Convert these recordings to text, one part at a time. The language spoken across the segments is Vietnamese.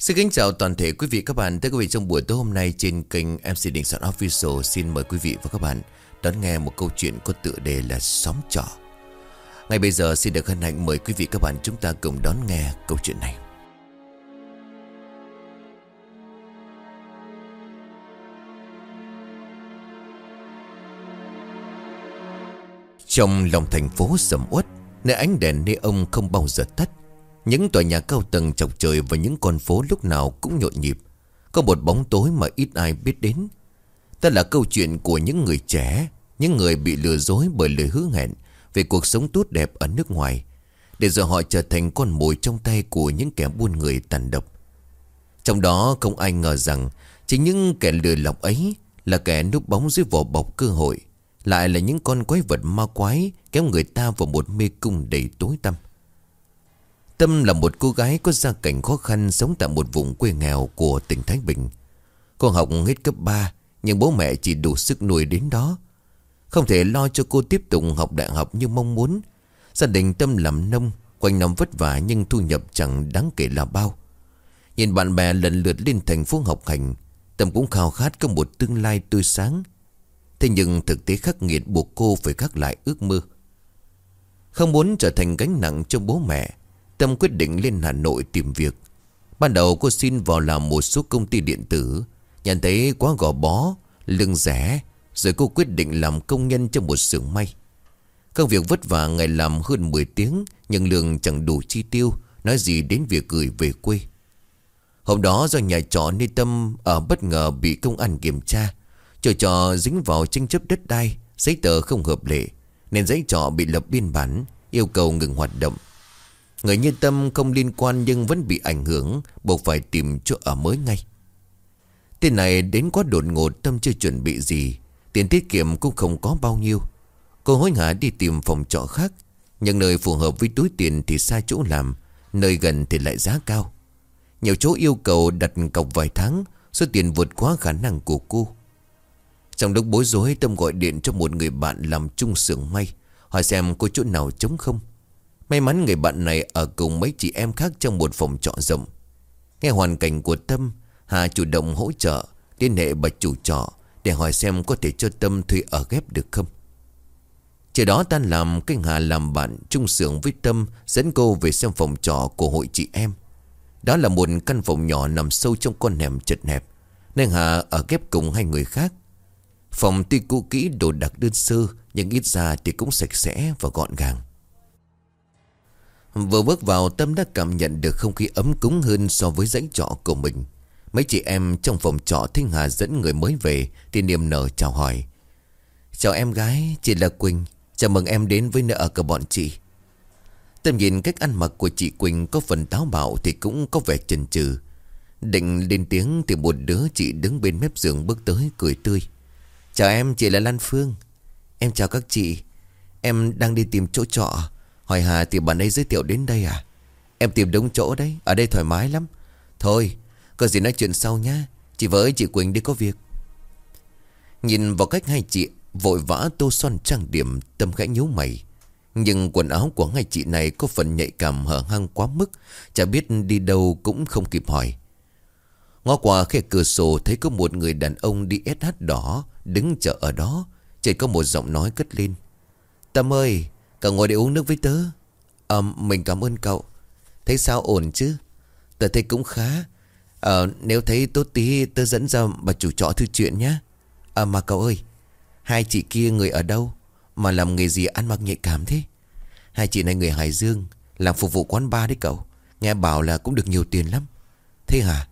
Xin kính chào toàn thể quý vị các bạn. Thưa quý vị trong buổi tối hôm nay trên kênh MC Đình Soạn Official xin mời quý vị và các bạn đón nghe một câu chuyện có tựa đề là Xóm Trọ. Ngay bây giờ xin được hân hạnh mời quý vị các bạn chúng ta cùng đón nghe câu chuyện này. Trong lòng thành phố sầm uất, nơi ánh đèn nê ông không bao giờ tắt. Những tòa nhà cao tầng chọc trời và những con phố lúc nào cũng nhộn nhịp. Có một bóng tối mà ít ai biết đến. Đó là câu chuyện của những người trẻ, những người bị lừa dối bởi lời hứa hẹn về cuộc sống tốt đẹp ở nước ngoài. Để rồi họ trở thành con mồi trong tay của những kẻ buôn người tàn độc. Trong đó không ai ngờ rằng chính những kẻ lừa lọc ấy là kẻ núp bóng dưới vỏ bọc cơ hội. Lại là những con quái vật ma quái kéo người ta vào một mê cung đầy tối tăm. Tâm là một cô gái có gia cảnh khó khăn sống tại một vùng quê nghèo của tỉnh Thái Bình. Cô học hết cấp 3 nhưng bố mẹ chỉ đủ sức nuôi đến đó. Không thể lo cho cô tiếp tục học đại học như mong muốn. Gia đình Tâm làm nông, quanh năm vất vả nhưng thu nhập chẳng đáng kể là bao. Nhìn bạn bè lần lượt lên thành phố học hành, Tâm cũng khao khát có một tương lai tươi sáng. Thế nhưng thực tế khắc nghiệt buộc cô phải khắc lại ước mơ. Không muốn trở thành gánh nặng cho bố mẹ, Tâm quyết định lên Hà Nội tìm việc. Ban đầu cô xin vào làm một số công ty điện tử. Nhận thấy quá gò bó, lương rẻ. Rồi cô quyết định làm công nhân trong một xưởng may. Công việc vất vả ngày làm hơn 10 tiếng. Nhưng lương chẳng đủ chi tiêu. Nói gì đến việc gửi về quê. Hôm đó do nhà trọ nơi Tâm ở bất ngờ bị công an kiểm tra. Chờ trọ dính vào tranh chấp đất đai. Giấy tờ không hợp lệ. Nên giấy trọ bị lập biên bản. Yêu cầu ngừng hoạt động. Người như Tâm không liên quan nhưng vẫn bị ảnh hưởng, Buộc phải tìm chỗ ở mới ngay. Tên này đến quá đột ngột, Tâm chưa chuẩn bị gì. Tiền tiết kiệm cũng không có bao nhiêu. Cô hối hả đi tìm phòng trọ khác. Nhưng nơi phù hợp với túi tiền thì xa chỗ làm, Nơi gần thì lại giá cao. Nhiều chỗ yêu cầu đặt cọc vài tháng, Số tiền vượt quá khả năng của cô. Trong lúc bối rối, Tâm gọi điện cho một người bạn làm chung xưởng may, Hỏi xem có chỗ nào trống không. May mắn người bạn này ở cùng mấy chị em khác trong một phòng trọ rộng. Nghe hoàn cảnh của Tâm, Hà chủ động hỗ trợ, liên hệ bà chủ trọ để hỏi xem có thể cho Tâm thuê ở ghép được không. Chờ đó tan làm cái Hà làm bạn chung sưởng với Tâm dẫn cô về xem phòng trọ của hội chị em. Đó là một căn phòng nhỏ nằm sâu trong con hẻm chật hẹp, nên Hà ở ghép cùng hai người khác. Phòng tuy cũ kỹ đồ đặc đơn sơ nhưng ít ra thì cũng sạch sẽ và gọn gàng. Vừa bước vào Tâm đã cảm nhận được không khí ấm cúng hơn so với dãy trọ của mình. Mấy chị em trong phòng trọ Thinh Hà dẫn người mới về thì niềm nở chào hỏi. Chào em gái, chị là Quỳnh. Chào mừng em đến với nơi ở của bọn chị. Tâm nhìn cách ăn mặc của chị Quỳnh có phần táo bạo thì cũng có vẻ chần chừ. Định lên tiếng thì một đứa chị đứng bên mép giường bước tới cười tươi. Chào em, chị là Lan Phương. Em chào các chị. Em đang đi tìm chỗ trọ. Hỏi Hà thì bạn ấy giới thiệu đến đây à? Em tìm đúng chỗ đấy, Ở đây thoải mái lắm. Thôi, có gì nói chuyện sau nhá. Chị với chị Quỳnh đi có việc. Nhìn vào cách hai chị Vội vã tô son trang điểm, Tâm khẽ nhíu mày. Nhưng quần áo của hai chị này Có phần nhạy cảm hở hang quá mức, Chả biết đi đâu cũng không kịp hỏi. Ngó qua khe cửa sổ, Thấy có một người đàn ông đi SH đỏ Đứng chờ ở đó. Chỉ có một giọng nói cất lên. Tâm ơi Cậu ngồi để uống nước với tớ. À, mình cảm ơn cậu. Thấy sao ổn chứ? Tớ thấy cũng khá. À, nếu thấy tốt tí tớ dẫn ra bà chủ trọ thư chuyện nhé. À mà cậu ơi Hai chị kia người ở đâu Mà làm nghề gì ăn mặc nhạy cảm thế? Hai chị này người Hải Dương Làm phục vụ quán bar đấy cậu. Nghe bảo là cũng được nhiều tiền lắm. Thế hả?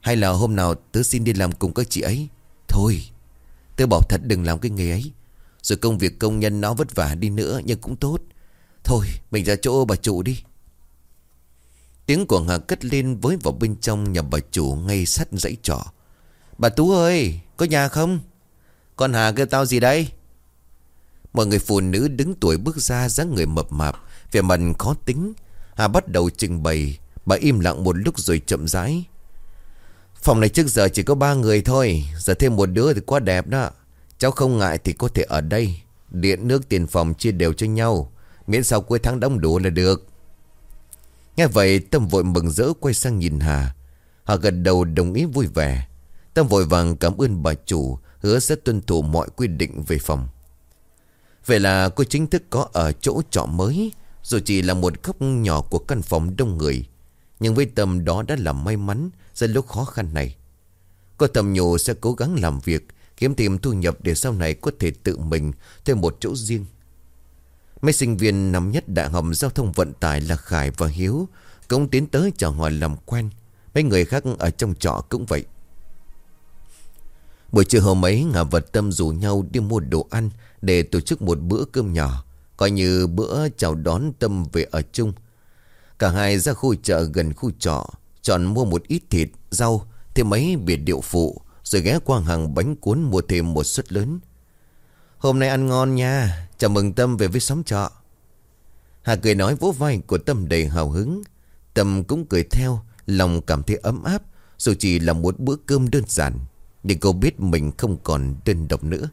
Hay là hôm nào tớ xin đi làm cùng các chị ấy? Thôi Tớ bảo thật đừng làm cái nghề ấy rồi công việc công nhân nó vất vả đi nữa Nhưng cũng tốt Thôi mình ra chỗ bà chủ đi Tiếng của Hà cất lên với vào bên trong nhà bà chủ ngay sát dãy trọ. Bà Tú ơi, có nhà không? Con Hà kêu tao gì đây? Mọi người phụ nữ đứng tuổi bước ra dáng người mập mạp, vẻ mặt khó tính. Hà bắt đầu trình bày, bà im lặng một lúc rồi chậm rãi. Phòng này trước giờ chỉ có ba người thôi, giờ thêm một đứa thì quá đẹp đó. Cháu không ngại thì có thể ở đây. Điện, nước, tiền phòng chia đều cho nhau. Miễn sau cuối tháng đóng đủ là được. Nghe vậy, Tâm vội mừng rỡ quay sang nhìn Hà. Hà gật đầu đồng ý vui vẻ. Tâm vội vàng cảm ơn bà chủ, Hứa sẽ tuân thủ mọi quy định về phòng. Vậy là cô chính thức có ở chỗ trọ mới, Dù chỉ là một góc nhỏ của căn phòng đông người. Nhưng với Tâm đó đã là may mắn Giữa lúc khó khăn này. Cô Tâm nhủ sẽ cố gắng làm việc Kiếm tìm thu nhập để sau này có thể tự mình Thêm một chỗ riêng. Mấy sinh viên năm nhất đại học giao thông vận tải là Khải và Hiếu Cũng tiến tới chào hỏi làm quen. Mấy người khác ở trong trọ cũng vậy. Buổi trưa hôm ấy Ngà vật tâm rủ nhau đi mua đồ ăn Để tổ chức một bữa cơm nhỏ Coi như bữa chào đón Tâm về ở chung. Cả hai ra khu chợ gần khu trọ Chọn mua một ít thịt, rau Thêm mấy biệt điệu phụ rồi ghé qua hàng bánh cuốn mua thêm một suất lớn. Hôm nay ăn ngon nha, Chào mừng Tâm về với xóm trọ. Hà cười nói vỗ vai của Tâm đầy hào hứng. Tâm cũng cười theo, Lòng cảm thấy ấm áp, Dù chỉ là một bữa cơm đơn giản, Nhưng cô biết mình không còn đơn độc nữa.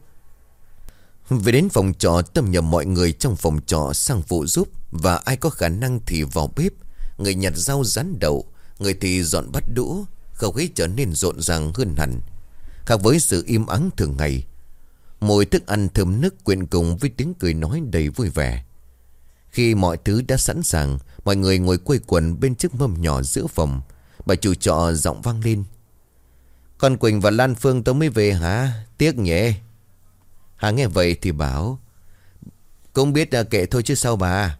Về đến phòng trọ, Tâm nhờ mọi người trong phòng trọ sang phụ giúp, Và ai có khả năng thì vào bếp. Người nhặt rau rán đậu, Người thì dọn bắt đũa, khẩu khí trở nên rộn ràng hơn hẳn. Khác với sự im ắng thường ngày. Mùi thức ăn thơm nức quyện cùng với tiếng cười nói đầy vui vẻ. Khi mọi thứ đã sẵn sàng, Mọi người ngồi quây quần bên chiếc mâm nhỏ giữa phòng. Bà chủ trọ giọng vang lên. Con Quỳnh và Lan Phương tôi mới về hả? Tiếc nhỉ? Hà nghe vậy thì bảo, Cũng biết là kệ thôi chứ sao bà?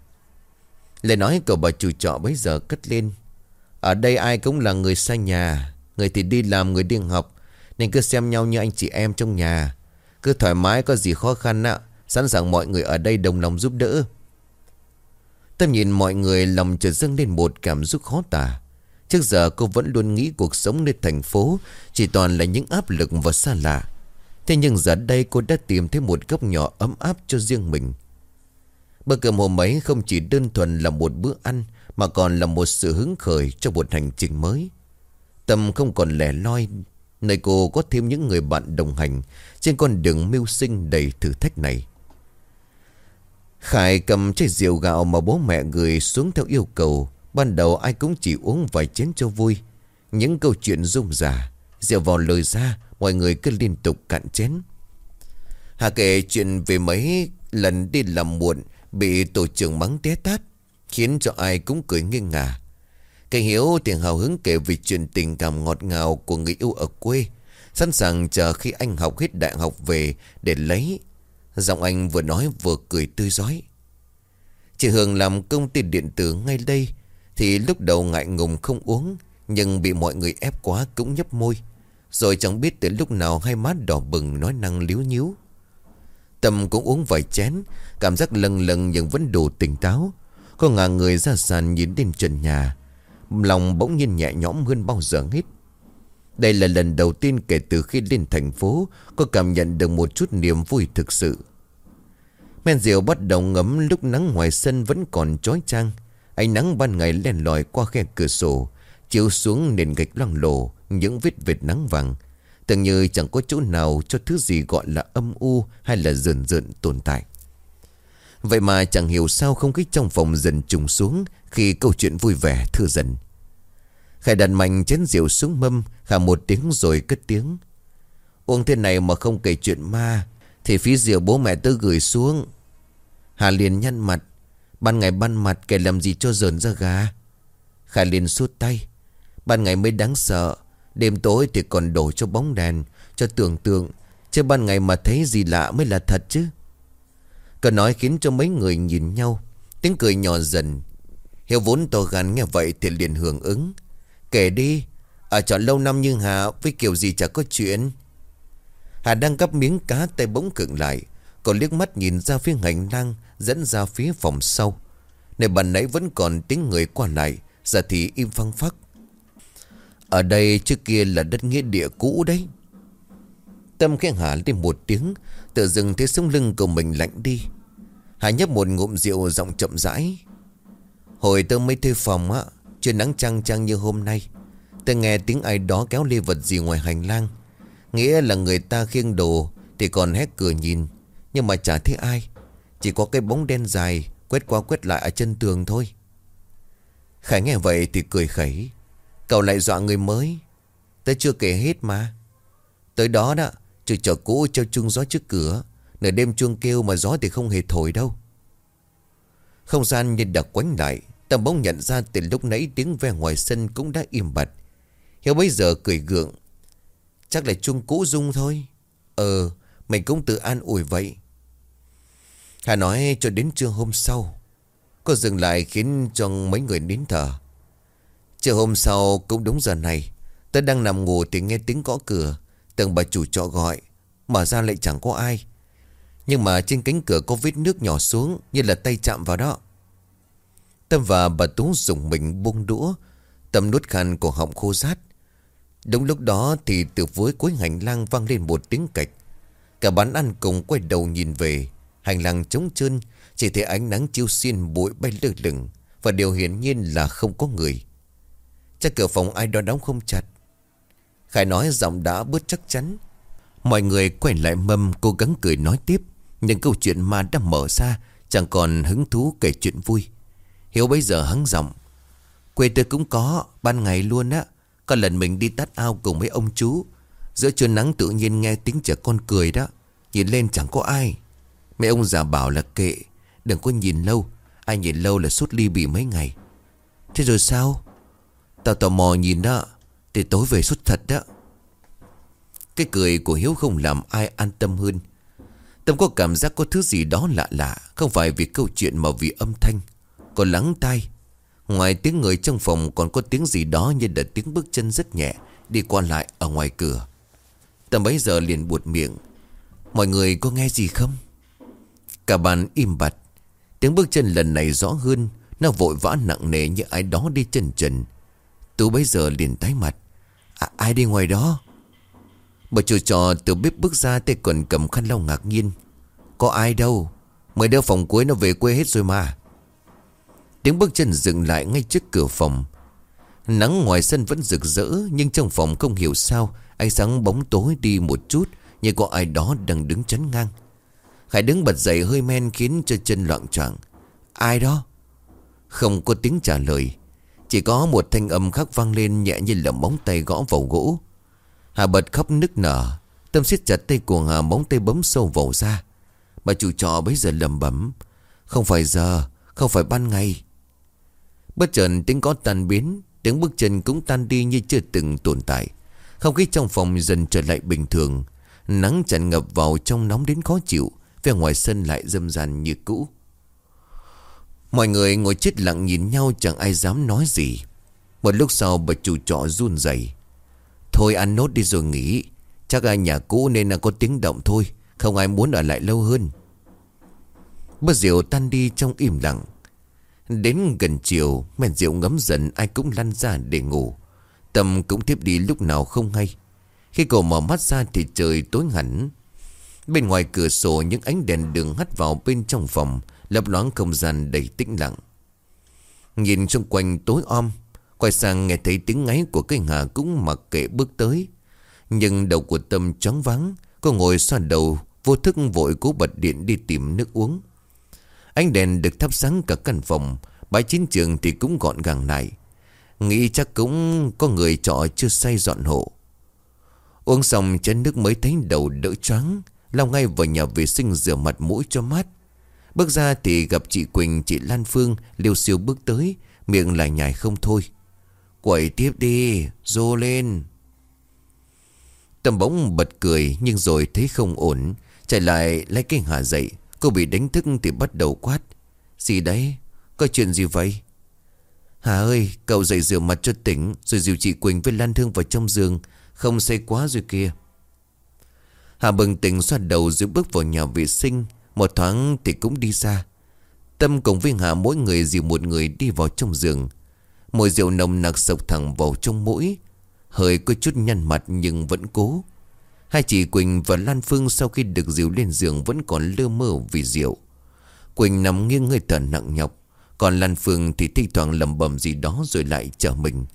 Lời nói của bà chủ trọ bấy giờ cất lên. Ở đây ai cũng là người xa nhà, Người thì đi làm, người đi học nên cứ xem nhau như anh chị em trong nhà. Cứ thoải mái, có gì khó khăn ạ Sẵn sàng mọi người ở đây đồng lòng giúp đỡ. Tâm nhìn mọi người, lòng chợt dâng lên một cảm xúc khó tả. Trước giờ cô vẫn luôn nghĩ cuộc sống nơi thành phố Chỉ toàn là những áp lực và xa lạ. Thế nhưng giờ đây cô đã tìm thấy một góc nhỏ ấm áp cho riêng mình. Bữa cơm hôm ấy không chỉ đơn thuần là một bữa ăn, Mà còn là một sự hứng khởi cho một hành trình mới. Tâm không còn lẻ loi Nơi cô, có thêm những người bạn đồng hành Trên con đường mưu sinh đầy thử thách này. Khải cầm chai rượu gạo mà bố mẹ gửi xuống theo yêu cầu. Ban đầu ai cũng chỉ uống vài chén cho vui. Những câu chuyện rung rả, Rượu vào lời ra, Mọi người cứ liên tục cạn chén. Hà kể chuyện về mấy lần đi làm muộn Bị tổ trưởng mắng té tát, Khiến cho ai cũng cười nghiêng ngả Cây Hiếu thì hào hứng kể về chuyện tình cảm ngọt ngào của người yêu ở quê, Sẵn sàng chờ khi anh học hết đại học về để lấy. Giọng anh vừa nói vừa cười tươi giói Chị Hường làm công ty điện tử ngay đây, Thì lúc đầu ngại ngùng không uống, Nhưng bị mọi người ép quá cũng nhấp môi. Rồi chẳng biết từ lúc nào hai mắt đỏ bừng nói năng liếu nhíu. Tâm cũng uống vài chén, Cảm giác lần lần nhưng vẫn đủ tỉnh táo. Có ngả người ra sàn nhìn đến trần nhà Lòng bỗng nhiên nhẹ nhõm hơn bao giờ hết. Đây là lần đầu tiên kể từ khi lên thành phố, Có cảm nhận được một chút niềm vui thực sự. Men rượu bắt đầu ngấm lúc nắng ngoài sân vẫn còn trói trang Ánh nắng ban ngày len lỏi qua khe cửa sổ, Chiếu xuống nền gạch loang lổ, Những vết vệt nắng vàng. Tưởng như chẳng có chỗ nào cho thứ gì gọi là âm u Hay là rợn rợn tồn tại. Vậy mà chẳng hiểu sao không khí trong phòng dần trùng xuống Khi câu chuyện vui vẻ thưa dần. Khải đặt mạnh chén rượu xuống mâm, Khả một tiếng rồi cất tiếng. Uống thế này mà không kể chuyện ma, Thì phí rượu bố mẹ tớ gửi xuống. Hà liền nhăn mặt, Ban ngày ban mặt kể làm gì cho dờn ra gà? Khải liền suốt tay, Ban ngày mới đáng sợ, Đêm tối thì còn đổ cho bóng đèn, Cho tưởng tượng, Chứ ban ngày mà thấy gì lạ mới là thật chứ. Cờ nói khiến cho mấy người nhìn nhau, Tiếng cười nhỏ dần. Hiếu vốn to gan nghe vậy thì liền hưởng ứng. Kể đi. Ở chọn lâu năm như Hà, Với kiểu gì chả có chuyện. Hà đang gắp miếng cá tay bỗng cựng lại Còn liếc mắt nhìn ra phía hành lang, Dẫn ra phía phòng sau. Nơi bàn nãy vẫn còn tiếng người qua lại, Giờ thì im phăng phắc. Ở đây trước kia là đất nghĩa địa cũ đấy. Tâm khẽ hả lên một tiếng, Tự dưng thấy sống lưng của mình lạnh đi. Hà nhấp một ngụm rượu giọng chậm rãi. Hồi tôi mới thuê phòng á chưa nắng trăng trăng như hôm nay. Tớ nghe tiếng ai đó kéo lê vật gì ngoài hành lang. Nghĩa là người ta khiêng đồ, Thì còn hét cửa nhìn. Nhưng mà chả thấy ai. Chỉ có cái bóng đen dài, Quét qua quét lại ở chân tường thôi. Khải nghe vậy thì cười khẩy. Cậu lại dọa người mới. Tớ chưa kể hết mà. Tới đó đó Trừ chợ cũ treo chung gió trước cửa. Nửa đêm chuông kêu mà gió thì không hề thổi đâu. Không gian như đặc quánh lại tầm bỗng nhận ra từ lúc nãy tiếng ve ngoài sân cũng đã im bặt. Hiếu bây giờ cười gượng. Chắc là chuông cũ rung thôi. Ờ Mình cũng tự an ủi vậy. Hà nói cho đến trưa hôm sau. Có dừng lại khiến cho mấy người nín thở. Trưa hôm sau cũng đúng giờ này. Tớ đang nằm ngủ thì nghe tiếng gõ cửa. Tưởng bà chủ trọ gọi. Mở ra lại chẳng có ai. Nhưng mà trên cánh cửa có vết nước nhỏ xuống Như là tay chạm vào đó. Tâm và bà Tú dùng mình buông đũa Tâm nuốt khăn cổ họng khô rát. Đúng lúc đó thì từ cuối cuối hành lang vang lên một tiếng cạch. Cả bán ăn cùng quay đầu nhìn về. Hành lang trống trơn, Chỉ thấy ánh nắng chiếu xuyên bụi bay lơ lửng Và điều hiển nhiên là không có người. Chắc cửa phòng ai đó đóng không chặt. Khải nói giọng đã bớt chắc chắn. Mọi người quay lại mâm, cố gắng cười nói tiếp, Nhưng câu chuyện ma đã mở ra, Chẳng còn hứng thú kể chuyện vui. Hiếu bây giờ hắng giọng. Quê tôi cũng có, Ban ngày luôn á. Có lần mình đi tắt ao cùng với ông chú. Giữa trưa nắng tự nhiên nghe tiếng trẻ con cười đó. Nhìn lên chẳng có ai. Mẹ ông già bảo là kệ, Đừng có nhìn lâu. Ai nhìn lâu là suốt ly bị mấy ngày. Thế rồi sao? Tao tò mò nhìn đó, Thì tối về suốt thật đó. Cái cười của Hiếu không làm ai an tâm hơn. Tâm có cảm giác có thứ gì đó lạ lạ, Không phải vì câu chuyện mà vì âm thanh. Còn lắng tai. Ngoài tiếng người trong phòng còn có tiếng gì đó Như là tiếng bước chân rất nhẹ Đi qua lại ở ngoài cửa. Tầm bấy giờ liền buột miệng. Mọi người có nghe gì không? Cả bàn im bặt. Tiếng bước chân lần này rõ hơn Nó vội vã nặng nề như ai đó đi chân trần. Tú bấy giờ liền tái mặt. À, Ai đi ngoài đó? Bà chủ trò từ bếp bước ra Tay còn cầm khăn lau ngạc nhiên. Có ai đâu Mới đeo phòng cuối nó về quê hết rồi mà. Tiếng bước chân dừng lại ngay trước cửa phòng. Nắng ngoài sân vẫn rực rỡ, Nhưng trong phòng không hiểu sao, Ánh sáng bóng tối đi một chút, Như có ai đó đang đứng chắn ngang. Khải đứng bật dậy hơi men khiến cho chân loạn choạng. Ai đó? Không có tiếng trả lời. Chỉ có một thanh âm khác vang lên nhẹ như là móng tay gõ vào gỗ. Hà bật khóc nức nở. Tâm siết chặt tay của Hà, móng tay bấm sâu vào ra Bà chủ trọ bấy giờ lầm bẩm. Không phải giờ, Không phải ban ngày. Bất chợt tiếng có tan biến, Tiếng bước chân cũng tan đi như chưa từng tồn tại. Không khí trong phòng dần trở lại bình thường. Nắng tràn ngập vào trong nóng đến khó chịu Phía ngoài sân lại dâm dàn như cũ. Mọi người ngồi chết lặng nhìn nhau chẳng ai dám nói gì. Một lúc sau, bà chủ trọ run rẩy. Thôi ăn nốt đi rồi nghỉ. Chắc ai nhà cũ nên là có tiếng động thôi, Không ai muốn ở lại lâu hơn. Bất rượu tan đi trong im lặng. Đến gần chiều Men rượu ngấm dần, ai cũng lăn ra để ngủ. Tâm cũng tiếp đi lúc nào không hay. Khi cô mở mắt ra thì trời tối hẳn. Bên ngoài cửa sổ, những ánh đèn đường hắt vào bên trong phòng Lập loáng không gian đầy tĩnh lặng. Nhìn xung quanh tối om, Quay sang nghe thấy tiếng ngáy của cây hà cũng mặc kệ bước tới. Nhưng đầu của Tâm chóng vắng Cô ngồi xoa đầu, Vô thức vội cố bật điện đi tìm nước uống. Ánh đèn được thắp sáng cả căn phòng, Bãi chiến trường thì cũng gọn gàng lại. Nghĩ chắc cũng có người trọ chưa say dọn hộ. Uống xong, chén nước mới thấy đầu đỡ choáng Lao ngay vào nhà vệ sinh rửa mặt mũi cho mát. Bước ra thì gặp chị Quỳnh, Chị Lan Phương, liêu siêu bước tới, Miệng lại nhảy không thôi. Quậy tiếp đi Rô lên. Tâm bỗng bật cười, Nhưng rồi thấy không ổn, Chạy lại lấy cái hà dậy. Cô bị đánh thức thì bắt đầu quát. Gì đấy? Có chuyện gì vậy? Hà ơi, cậu dậy rửa mặt cho tỉnh, Rồi dìu chị Quỳnh với Lan Thương vào trong giường. Không say quá rồi kia Hà bừng tỉnh xoa đầu rồi bước vào nhà vệ sinh. Một thoáng thì cũng đi ra Tâm cùng với Hà mỗi người dìu một người đi vào trong giường. Mùi rượu nồng nặc sộc thẳng vào trong mũi. Hơi có chút nhăn mặt nhưng vẫn cố. Hai chị Quỳnh và Lan Phương sau khi được dìu lên giường vẫn còn lơ mơ vì rượu. Quỳnh nằm nghiêng người thở nặng nhọc, Còn Lan Phương thì thi thoảng lầm bầm gì đó rồi lại chờ mình.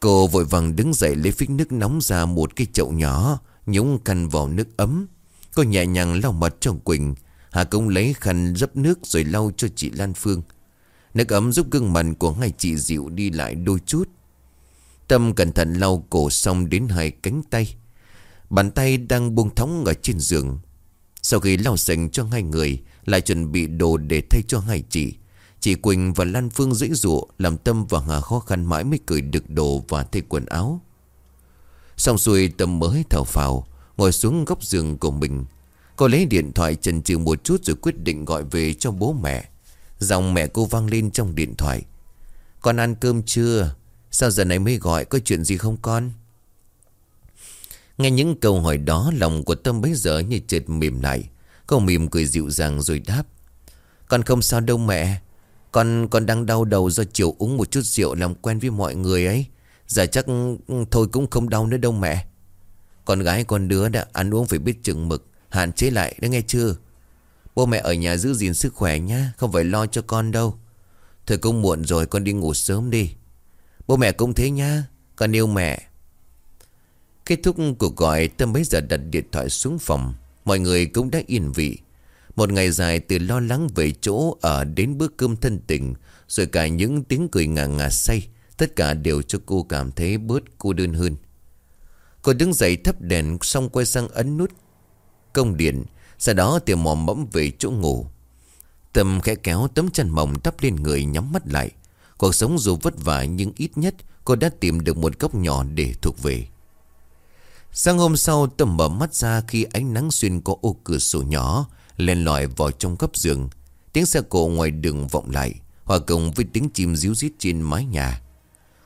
Cô vội vàng đứng dậy lấy phích nước nóng ra một cái chậu nhỏ, Nhúng khăn vào nước ấm. Cô nhẹ nhàng lau mặt cho Quỳnh, Hà Công lấy khăn dấp nước rồi lau cho chị Lan Phương. Nước ấm giúp gương mặt của hai chị dịu đi lại đôi chút. Tâm cẩn thận lau cổ xong đến hai cánh tay. Bàn tay đang buông thóng ở trên giường. Sau khi lau sạch cho hai người, Lại chuẩn bị đồ để thay cho hai chị. Chị Quỳnh và Lan Phương dễ dụ Làm Tâm và Hà khó khăn mãi mới cười được đồ và thay quần áo. Xong xuôi, Tâm mới thở phào, Ngồi xuống góc giường của mình. Cô lấy điện thoại chần chừ một chút Rồi quyết định gọi về cho bố mẹ. Dòng mẹ cô vang lên trong điện thoại. Con ăn cơm chưa? Sao giờ này mới gọi? Có chuyện gì không con? Nghe những câu hỏi đó, Lòng của Tâm bấy giờ như chợt mềm lại. Cô mỉm cười dịu dàng rồi đáp, Con không sao đâu mẹ. Con con đang đau đầu do chiều uống một chút rượu Làm quen với mọi người ấy. Giờ chắc ừ, thôi cũng không đau nữa đâu mẹ. Con gái con đứa đã ăn uống phải biết chừng mực, Hạn chế lại đã nghe chưa? Bố mẹ ở nhà giữ gìn sức khỏe nhá, Không phải lo cho con đâu. Thời cũng muộn rồi, con đi ngủ sớm đi. Bố mẹ cũng thế nhá, Con yêu mẹ. Kết thúc cuộc gọi, Tâm bấy giờ đặt điện thoại xuống phòng. Mọi người cũng đã yên vị. Một ngày dài từ lo lắng về chỗ Ở đến bữa cơm thân tình, Rồi cả những tiếng cười ngà ngà say, Tất cả đều cho cô cảm thấy bớt cô đơn hơn. Cô đứng dậy thắp đèn, Xong quay sang ấn nút Công điện, Sau đó tìm mò mẫm về chỗ ngủ. Tâm khẽ kéo tấm chăn mỏng đắp lên người nhắm mắt lại. Cuộc sống dù vất vả nhưng ít nhất Cô đã tìm được một góc nhỏ để thuộc về. Sáng hôm sau, Tâm mở mắt ra khi ánh nắng xuyên qua ô cửa sổ nhỏ Lên lòi vào trong góc giường. Tiếng xe cộ ngoài đường vọng lại, Hòa cùng với tiếng chim ríu rít trên mái nhà.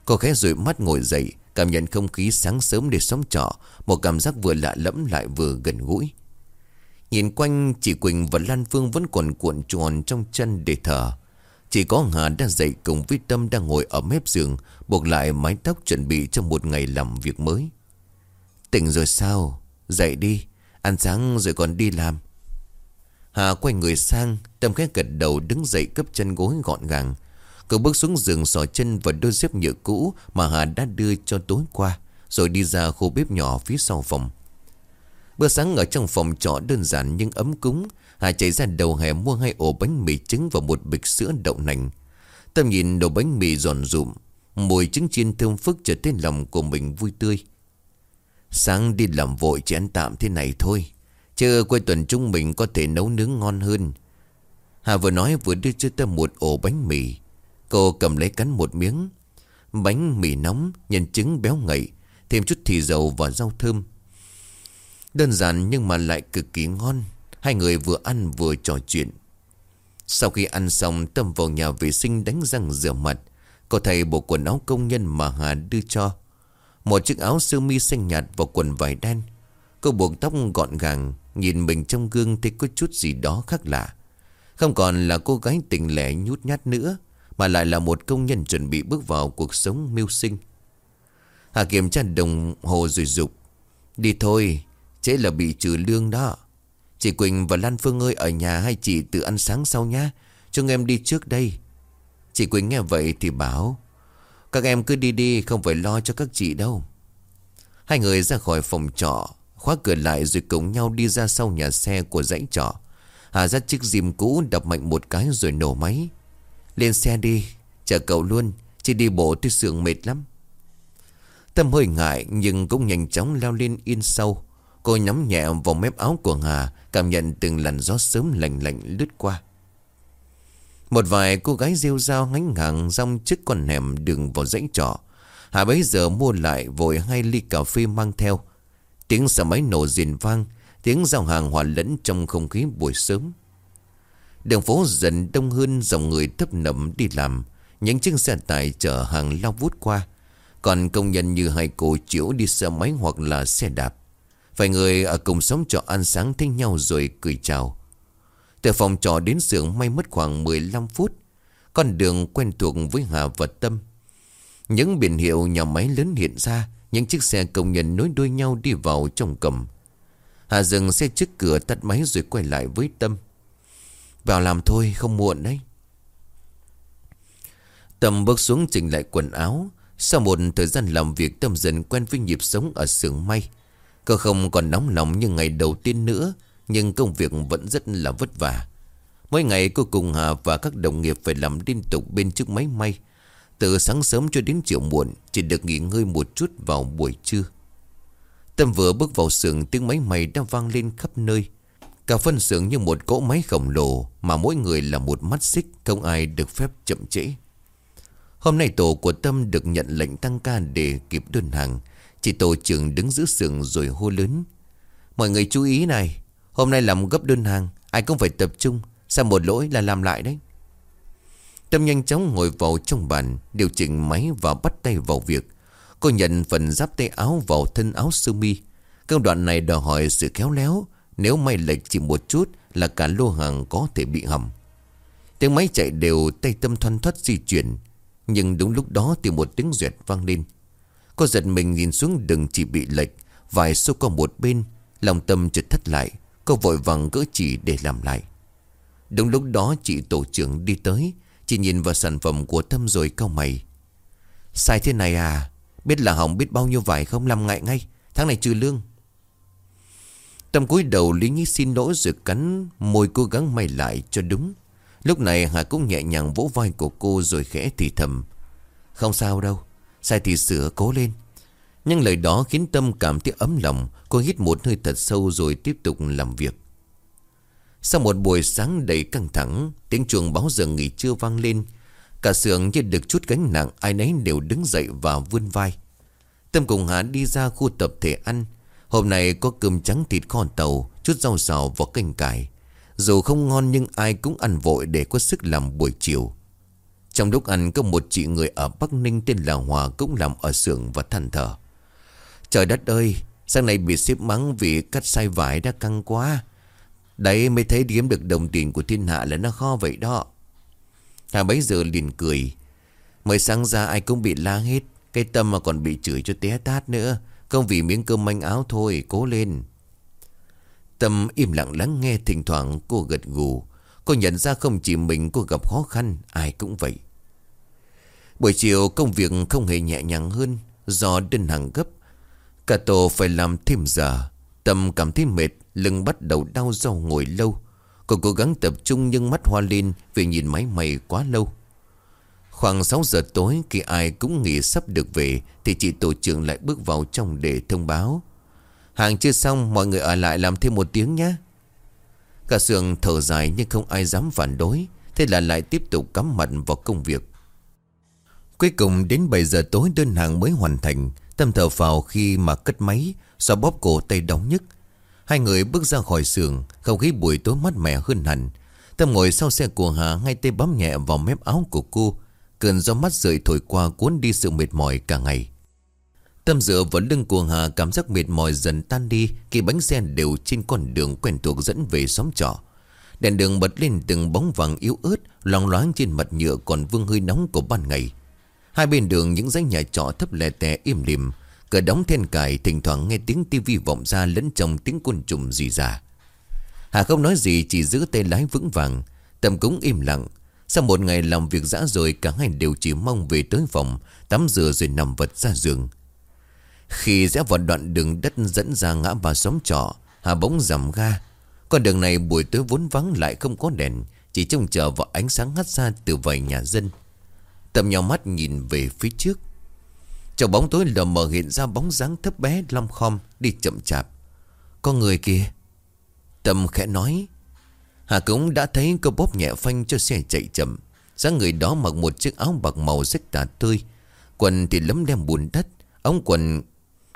Cô khẽ rụi mắt ngồi dậy, Cảm nhận không khí sáng sớm để sống trọ, Một cảm giác vừa lạ lẫm lại vừa gần gũi. Nhìn quanh, chị Quỳnh và Lan Phương vẫn còn cuộn tròn trong chân để thở. Chỉ có Hà đang dậy cùng với Tâm đang ngồi ở mép giường, Buộc lại mái tóc chuẩn bị cho một ngày làm việc mới. Tỉnh rồi sao? Dậy đi, Ăn sáng rồi còn đi làm. Hà quay người sang, Tâm khẽ gật đầu đứng dậy cấp chân gối gọn gàng. Cậu bước xuống giường xỏ chân vào đôi dép nhựa cũ Mà Hà đã đưa cho tối qua, Rồi đi ra khu bếp nhỏ phía sau phòng. Bữa sáng ở trong phòng trọ đơn giản nhưng ấm cúng, Hà chạy ra đầu hè mua hai ổ bánh mì trứng và một bịch sữa đậu nành. Tâm nhìn đồ bánh mì giòn rụm, Mùi trứng chiên thơm phức trở thấy lòng của mình vui tươi. Sáng đi làm vội chỉ ăn tạm thế này thôi. Chứ cuối tuần chúng mình có thể nấu nướng ngon hơn. Hà vừa nói vừa đưa cho Tâm một ổ bánh mì. Cô cầm lấy cắn một miếng. Bánh mì nóng, Nhân trứng béo ngậy, Thêm chút thịt dầu và rau thơm. Đơn giản nhưng mà lại cực kỳ ngon. Hai người vừa ăn vừa trò chuyện. Sau khi ăn xong, Tâm vào nhà vệ sinh đánh răng rửa mặt. Cô thầy bộ quần áo công nhân mà Hà đưa cho. Một chiếc áo sơ mi xanh nhạt và quần vải đen. Cô buộc tóc gọn gàng, Nhìn mình trong gương thấy có chút gì đó khác lạ. Không còn là cô gái tình lẻ nhút nhát nữa, Mà lại là một công nhân chuẩn bị bước vào cuộc sống mưu sinh. Hà kiểm tra đồng hồ rồi dục Đi thôi Chế là bị trừ lương đó. Chị Quỳnh và Lan Phương ơi ở nhà hai chị tự ăn sáng sau nhá, Chúng em đi trước đây. Chị Quỳnh nghe vậy thì bảo các em cứ đi đi, không phải lo cho các chị đâu. Hai người ra khỏi phòng trọ, Khóa cửa lại rồi cùng nhau đi ra sau nhà xe của dãy trọ. Hà ra chiếc dìm cũ đập mạnh một cái rồi nổ máy. Lên xe đi, Chờ cậu luôn Chỉ đi bộ tôi sượng mệt lắm. Tâm hơi ngại nhưng cũng nhanh chóng leo lên yên sâu Cô nhắm nhẹ vào mép áo của Hà, Cảm nhận từng làn gió sớm lạnh lạnh lướt qua. Một vài cô gái rêu rao ngánh ngàng Rong trước con hẻm đường vào dãy trọ. Hà bấy giờ mua lại vội hai ly cà phê mang theo. Tiếng xe máy nổ rền vang, Tiếng giao hàng hòa lẫn trong không khí buổi sớm. Đường phố dần đông hơn, dòng người thấp nậm đi làm. Những chiếc xe tải chở hàng lao vút qua. Còn công nhân như hai cô chiếu đi xe máy hoặc là xe đạp. Vài người ở cùng sống trọ ăn sáng thấy nhau rồi cười chào. Từ phòng trọ đến xưởng may mất khoảng 15 phút. Con đường quen thuộc với Hà và Tâm. Những biển hiệu nhà máy lớn hiện ra, Những chiếc xe công nhân nối đuôi nhau đi vào trong cầm. Hà dừng xe trước cửa tắt máy rồi quay lại với Tâm. Vào làm thôi, không muộn đấy. Tâm bước xuống chỉnh lại quần áo. Sau một thời gian làm việc, Tâm dần quen với nhịp sống ở xưởng may. Cô không còn nóng lòng như ngày đầu tiên nữa. Nhưng công việc vẫn rất là vất vả. Mỗi ngày cô cùng Hà và các đồng nghiệp phải làm liên tục bên chiếc máy may. Từ sáng sớm cho đến chiều muộn, Chỉ được nghỉ ngơi một chút vào buổi trưa. Tâm vừa bước vào xưởng, tiếng máy may đã vang lên khắp nơi. Cả phân xưởng như một cỗ máy khổng lồ Mà mỗi người là một mắt xích, Không ai được phép chậm trễ. Hôm nay tổ của Tâm được nhận lệnh tăng ca để kịp đơn hàng. Chỉ tổ trưởng đứng giữa xưởng rồi hô lớn. Mọi người chú ý này Hôm nay làm gấp đơn hàng, Ai cũng phải tập trung Sao một lỗi là làm lại đấy. Tâm nhanh chóng ngồi vào trong bàn, Điều chỉnh máy và bắt tay vào việc. Cô nhận phần giáp tay áo vào thân áo sơ mi. Công đoạn này đòi hỏi sự khéo léo, Nếu may lệch chỉ một chút Là cả lô hàng có thể bị hầm Tiếng máy chạy đều tay tâm thoăn thoát di chuyển, Nhưng đúng lúc đó thì một tiếng duyệt vang lên. Cô giật mình nhìn xuống đừng chỉ bị lệch, Vài số qua một bên, Lòng tâm chợt thất lại. Cô vội vàng gỡ chỉ để làm lại. Đúng lúc đó, chị tổ trưởng đi tới. Chị nhìn vào sản phẩm của Tâm rồi cau mày. Sai thế này à? Biết là hỏng biết bao nhiêu vải không? Làm ngại ngay. Tháng này trừ lương. Tâm cúi đầu lý nhí xin lỗi rồi cắn môi cố gắng may lại cho đúng. Lúc này Hà cũng nhẹ nhàng vỗ vai của cô rồi khẽ thì thầm. Không sao đâu. Sai thì sửa cố lên. Nhưng lời đó khiến Tâm cảm thấy ấm lòng, Cô hít một hơi thật sâu rồi tiếp tục làm việc. Sau một buổi sáng đầy căng thẳng, Tiếng chuồng báo giờ nghỉ trưa vang lên. Cả sườn như được chút gánh nặng, Ai nấy đều đứng dậy và vươn vai. Tâm cùng Hà đi ra khu tập thể ăn. Hôm nay có cơm trắng thịt kho tàu, Chút rau xào và canh cải. Dù không ngon nhưng ai cũng ăn vội Để có sức làm buổi chiều. Trong lúc ăn có một chị người ở Bắc Ninh Tên là Hòa cũng làm ở xưởng và than thở. Trời đất ơi, Sáng nay bị xếp mắng vì cắt sai vải đã căng quá. Đấy mới thấy kiếm được đồng tiền của thiên hạ là nó kho vậy đó. Hà bấy giờ liền cười. Mới sáng ra ai cũng bị la hết Cái tâm mà còn bị chửi cho té tát nữa. Không vì miếng cơm manh áo thôi, Cố lên. Tâm im lặng lắng nghe thỉnh thoảng cô gật gù. Cô nhận ra không chỉ mình cô gặp khó khăn, Ai cũng vậy. Buổi chiều công việc không hề nhẹ nhàng hơn Do đơn hàng gấp. Cả tổ phải làm thêm giờ. Tâm cảm thấy mệt, Lưng bắt đầu đau do ngồi lâu. Cô cố gắng tập trung nhưng mắt hoa lên Vì nhìn máy mày quá lâu. Khoảng 6 giờ tối, Khi ai cũng nghỉ sắp được về, Thì chị tổ trưởng lại bước vào trong để thông báo. Hàng chưa xong, Mọi người ở lại làm thêm một tiếng nhé. Cả sườn thở dài Nhưng không ai dám phản đối, Thế là lại tiếp tục cắm mặt vào công việc. Cuối cùng đến 7 giờ tối, đơn hàng mới hoàn thành. Tâm thở phào khi mà cất máy Do bóp cổ tay đóng nhức. Hai người bước ra khỏi xưởng, Không khí buổi tối mát mẻ hơn hẳn. Tâm ngồi sau xe của Hà, Ngay tay bấm nhẹ vào mép áo của cô. Cơn gió mắt rời thổi qua cuốn đi sự mệt mỏi cả ngày. Tâm dựa vào lưng của Hà, Cảm giác mệt mỏi dần tan đi Khi bánh xe đều trên con đường quen thuộc dẫn về xóm trọ. Đèn đường bật lên từng bóng vàng yếu ớt, Loang loáng trên mặt nhựa còn vương hơi nóng của ban ngày. Hai bên đường những dãy nhà trọ thấp lè tè, im lìm. Cửa đóng then cài, Thỉnh thoảng nghe tiếng tivi vọng ra Lẫn trong tiếng côn trùng gì ra Hà không nói gì, chỉ giữ tay lái vững vàng. Tầm cũng im lặng. Sau một ngày làm việc dã rồi, Cả hai đều chỉ mong về tới phòng, Tắm rửa rồi nằm vật ra giường. Khi rẽ vào đoạn đường đất dẫn ra ngã ba xóm trọ, Hà bỗng giảm ga. Con đường này buổi tối vốn vắng lại không có đèn, Chỉ trông chờ vào ánh sáng hắt ra từ vài nhà dân. Tâm nhau mắt nhìn về phía trước trong bóng tối lờ mờ hiện ra bóng dáng thấp bé long khom đi chậm chạp. Có người kia. Tâm khẽ nói. Hà cũng đã thấy cơ bóp nhẹ phanh cho xe chạy chậm. dáng người đó mặc một chiếc áo bạc màu rách tả tươi. Quần thì lấm lem bùn đất. Ống quần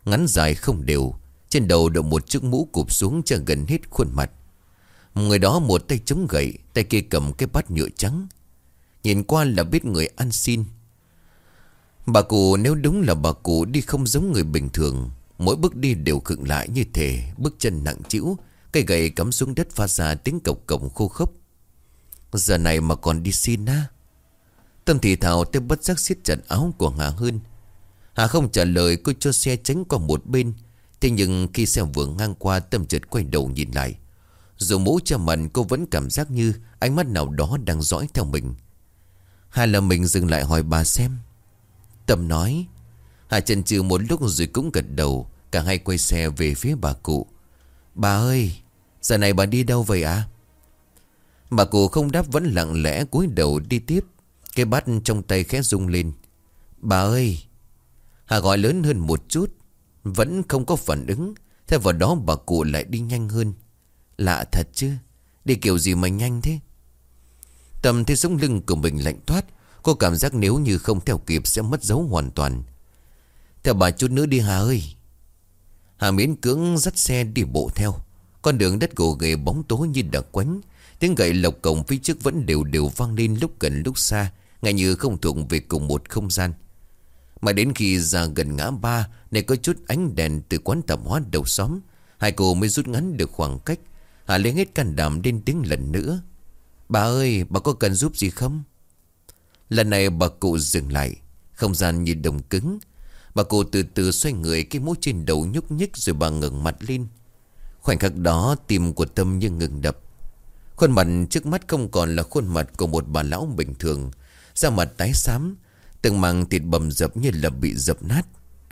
ngắn dài không đều. Trên đầu đội một chiếc mũ cụp xuống cho gần hết khuôn mặt. Người đó một tay chống gậy, tay kia cầm cái bát nhựa trắng. Nhìn qua là biết người ăn xin. Bà cụ nếu đúng là bà cụ đi không giống người bình thường, Mỗi bước đi đều khựng lại như thể Bước chân nặng chịu Cây gậy cắm xuống đất phát ra tiếng cộc cổng khô khốc. Giờ này mà còn đi xin á. Tâm thị thảo tôi bất giác siết chặt áo của Hà hơn Hà không trả lời, cô cho xe tránh qua một bên. Thế nhưng khi xe vừa ngang qua, Tâm chợt quay đầu nhìn lại. Dù mũ cho mặt, cô vẫn cảm giác như Ánh mắt nào đó đang dõi theo mình. Hay là mình dừng lại hỏi bà xem. Tâm nói, Hà chần chừ một lúc rồi cũng gật đầu, Cả hai quay xe về phía bà cụ. Bà ơi, Giờ này bà đi đâu vậy ạ? À? Bà cụ không đáp vẫn lặng lẽ cúi đầu đi tiếp, Cái bát trong tay khẽ rung lên. Bà ơi, Hà gọi lớn hơn một chút, Vẫn không có phản ứng, Thế vào đó bà cụ lại đi nhanh hơn. Lạ thật chứ, Đi kiểu gì mà nhanh thế? Tâm thấy sống lưng của mình lạnh thoát, Cô cảm giác nếu như không theo kịp Sẽ mất dấu hoàn toàn. Theo bà chút nữa đi Hà ơi. Hà miễn cưỡng dắt xe đi bộ theo. Con đường đất gồ ghề bóng tối như đặc quánh. Tiếng gậy lộc cổng phía trước vẫn đều đều vang lên lúc gần lúc xa, Ngay như không thuộc về cùng một không gian. Mà đến khi ra gần ngã ba Này có chút ánh đèn từ quán tạp hóa đầu xóm, Hai cô mới rút ngắn được khoảng cách. Hà lấy hết can đảm lên tiếng lần nữa. Bà ơi, bà có cần giúp gì không? Lần này bà cụ dừng lại, Không gian như đồng cứng. Bà cụ từ từ xoay người Cái mũi trên đầu nhúc nhích rồi bà ngẩng mặt lên. Khoảnh khắc đó, Tim của Tâm như ngừng đập. Khuôn mặt trước mắt không còn là khuôn mặt Của một bà lão bình thường. Da mặt tái xám, Từng màng thịt bầm dập như là bị dập nát.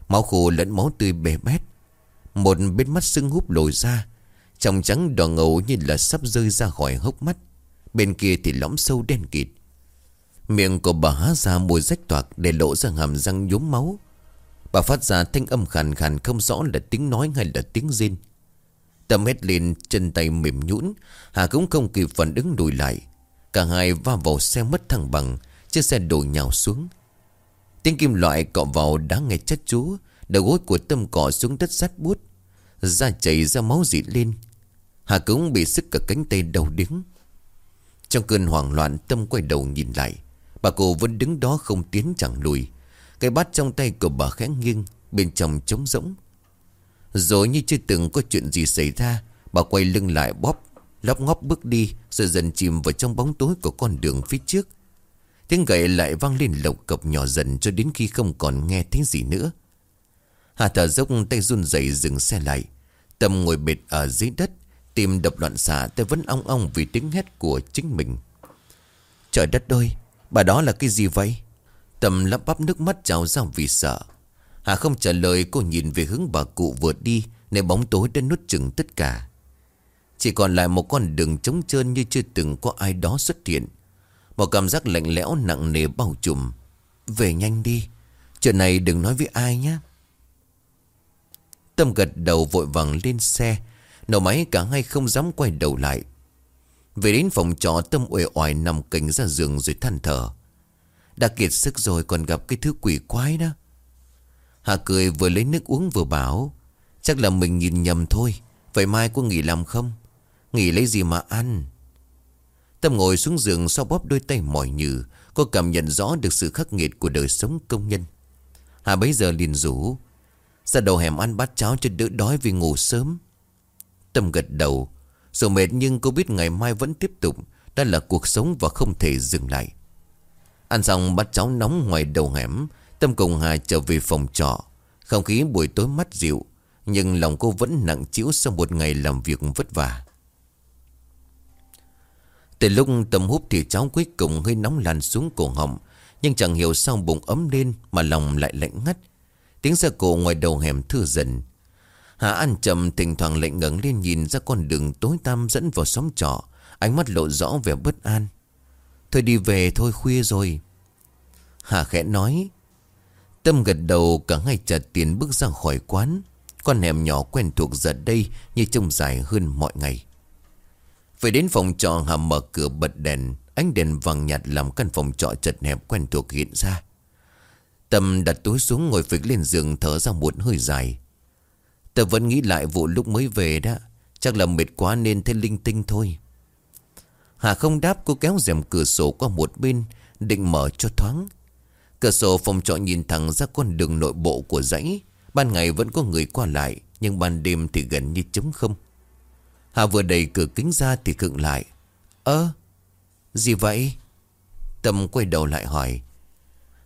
Máu khô lẫn máu tươi bề bét. Một bên mắt sưng húp lồi ra, Trong trắng đỏ ngầu như là sắp rơi ra khỏi hốc mắt. Bên kia thì lõm sâu đen kịt. Miệng của bà há ra mùi rách toạc Để lộ ra hàm răng nhốm máu. Bà phát ra thanh âm khàn khàn Không rõ là tiếng nói hay là tiếng rên. Tâm hét lên, chân tay mềm nhũn, Hà cũng không kịp phản ứng lùi lại. Cả hai va vào xe mất thăng bằng, Chiếc xe đổ nhào xuống. Tiếng kim loại cọ vào đá ngay chất chú, Đầu gối của Tâm cọ xuống đất sát bút Da chảy ra máu dị lên. Hà cũng bị sức cả cánh tay đầu đứng trong cơn hoảng loạn, Tâm quay đầu nhìn lại. Bà cô vẫn đứng đó không tiến chẳng lùi. Cái bát trong tay của bà khẽ nghiêng, Bên trong trống rỗng. Rồi như chưa từng có chuyện gì xảy ra, Bà quay lưng lại bóp Lóc ngóp bước đi, Rồi dần chìm vào trong bóng tối của con đường phía trước. Tiếng gậy lại vang lên lộc cập nhỏ dần Cho đến khi không còn nghe thấy gì nữa. Hà thở dốc tay run rẩy dừng xe lại. Tâm ngồi bệt ở dưới đất Tim đập loạn xạ tôi vẫn ong ong vì tiếng hét của chính mình. Trời đất ơi, Bà đó là cái gì vậy? Tâm lắp bắp nước mắt trào ra vì sợ. Hà không trả lời, cô nhìn về hướng bà cụ vượt đi Nơi bóng tối đã nuốt chừng tất cả. Chỉ còn lại một con đường trống trơn như chưa từng có ai đó xuất hiện. Một cảm giác lạnh lẽo nặng nề bao trùm. Về nhanh đi, Chuyện này đừng nói với ai nhé. Tâm gật đầu vội vàng lên xe Nổ máy cả hai không dám quay đầu lại. Về đến phòng trọ, Tâm uể oải nằm cạnh ra giường rồi than thở. Đã kiệt sức rồi còn gặp cái thứ quỷ quái đó. Hà cười vừa lấy nước uống vừa bảo, Chắc là mình nhìn nhầm thôi, Vậy mai có nghỉ làm không? Nghỉ lấy gì mà ăn? Tâm ngồi xuống giường sau bóp đôi tay mỏi nhừ Cô cảm nhận rõ được sự khắc nghiệt của đời sống công nhân. Hà bấy giờ liền rủ, Ra đầu hẻm ăn bát cháo cho đỡ đói vì ngủ sớm. Tâm gật đầu. Dù mệt nhưng cô biết ngày mai vẫn tiếp tục. Đó là cuộc sống và không thể dừng lại. Ăn xong bát cháo nóng ngoài đầu hẻm, Tâm cùng Hà trở về phòng trọ. Không khí buổi tối mắt dịu, Nhưng lòng cô vẫn nặng chịu sau một ngày làm việc vất vả. Từ lúc Tâm hút thì cháo cuối cùng hơi nóng lan xuống cổ họng, Nhưng chẳng hiểu sao bụng ấm lên Mà lòng lại lạnh ngắt. Tiếng xe cổ ngoài đầu hẻm thưa dần. Hà ăn chậm thỉnh thoảng lại ngẩng lên nhìn ra con đường tối tăm dẫn vào xóm trọ. Ánh mắt lộ rõ vẻ bất an. Thôi đi về thôi khuya rồi. Hà khẽ nói. Tâm gật đầu, cả hai chặt tiền bước ra khỏi quán. Con hẻm nhỏ quen thuộc giờ đây Như trông dài hơn mọi ngày. Về đến phòng trọ, Hà mở cửa bật đèn. Ánh đèn vàng nhạt làm căn phòng trọ chật hẹp quen thuộc hiện ra. Tâm đặt túi xuống ngồi phịch lên giường thở ra một hơi dài ta vẫn nghĩ lại vụ lúc mới về đó. Chắc là mệt quá nên thấy linh tinh thôi. Hà không đáp, cô kéo rèm cửa sổ qua một bên, Định mở cho thoáng. Cửa sổ phòng trọ nhìn thẳng ra con đường nội bộ của dãy. Ban ngày vẫn có người qua lại, Nhưng ban đêm thì gần như trống không. Hà vừa đẩy cửa kính ra thì cựng lại. Ơ, Gì vậy? Tâm quay đầu lại hỏi.